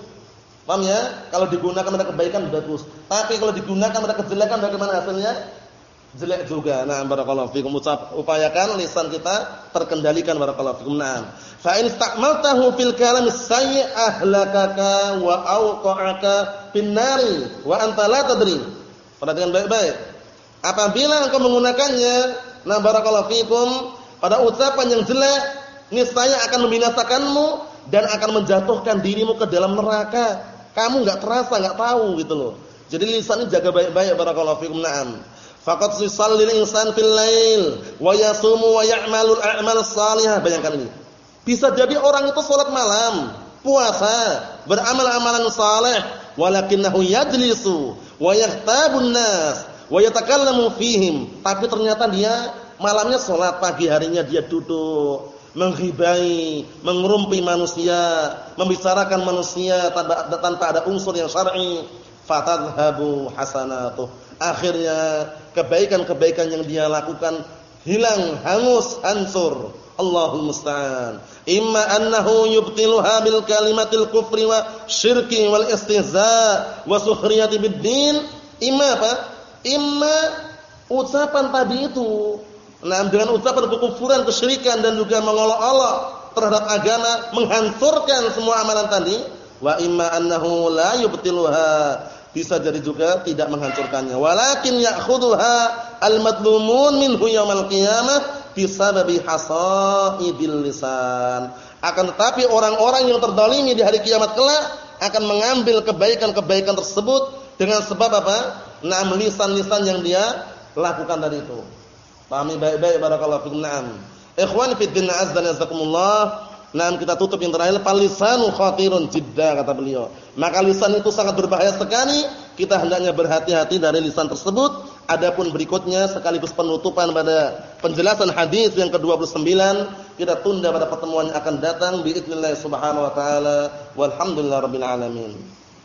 Paham ya? Kalau digunakan pada kebaikan bagus. Tapi kalau digunakan pada kejelekan bagaimana hasilnya? Jelek juga. Nah, barakallahu fikum. Upayakan lisan kita terkendalikan barakallahu fikum. Nah, fa in istakmaltahu fil kalam sayyi ahlakaka wa awqa'aka fin nari wa anta la tadri. Perhatikan baik-baik. Apabila engkau menggunakannya, nah barakallahu fikum, pada ucapan yang jelek, niscaya akan membinasakanmu dan akan menjatuhkan dirimu ke dalam neraka. Kamu enggak terasa, enggak tahu gitu loh. Jadi lisan ini jaga baik-baik barakallahu fikum. Naam. Faqad yusallil insan fil lail wa yasumu wa ya'malul a'mal salihah. Bayangkan ini. Bisa jadi orang itu salat malam, puasa, beramal amalan saleh, walakinahu yajlisu wa yahtabun nas wa yatakallamu fihim. Tapi ternyata dia malamnya salat, pagi harinya dia duduk menghibai, mengerumpi manusia, membicarakan manusia tanpa, tanpa ada unsur yang syar'i, fatadhabu hasanatuh. Akhirnya kebaikan-kebaikan yang dia lakukan hilang, hangus, hancur. Allahul musta'an. Imma annahu yubtiluha bil kalimatil kufri wa syirki wal istihza wa sukhriyati bid-din. Imma apa? Imma ucapan tadi itu Nah, dengan ucapan kekufuran, kesyirikan dan juga mengolok-olok terhadap agama, menghancurkan semua amalan tadi. Wa imma annahu la yubtiluha. Bisa jadi juga tidak menghancurkannya. Walakin ya'khudhuha al-madlumun minhu yaumal qiyamah bisababi hasaidil lisan. Akan tetapi orang-orang yang terdolimi di hari kiamat kelak akan mengambil kebaikan-kebaikan tersebut dengan sebab apa? Nah, lisan-lisan yang dia lakukan tadi itu. Pahami baik-baik barakallahu fikum. Naam. Ikhwan fi din azza jazakumullah. Naam kita tutup yang terakhir palisanu khatirun jidda kata beliau. Maka lisan itu sangat berbahaya sekali. Kita hendaknya berhati-hati dari lisan tersebut. Adapun berikutnya sekaligus penutupan pada penjelasan hadis yang ke-29 kita tunda pada pertemuan yang akan datang biidznillah subhanahu wa taala walhamdulillahirabbil alamin.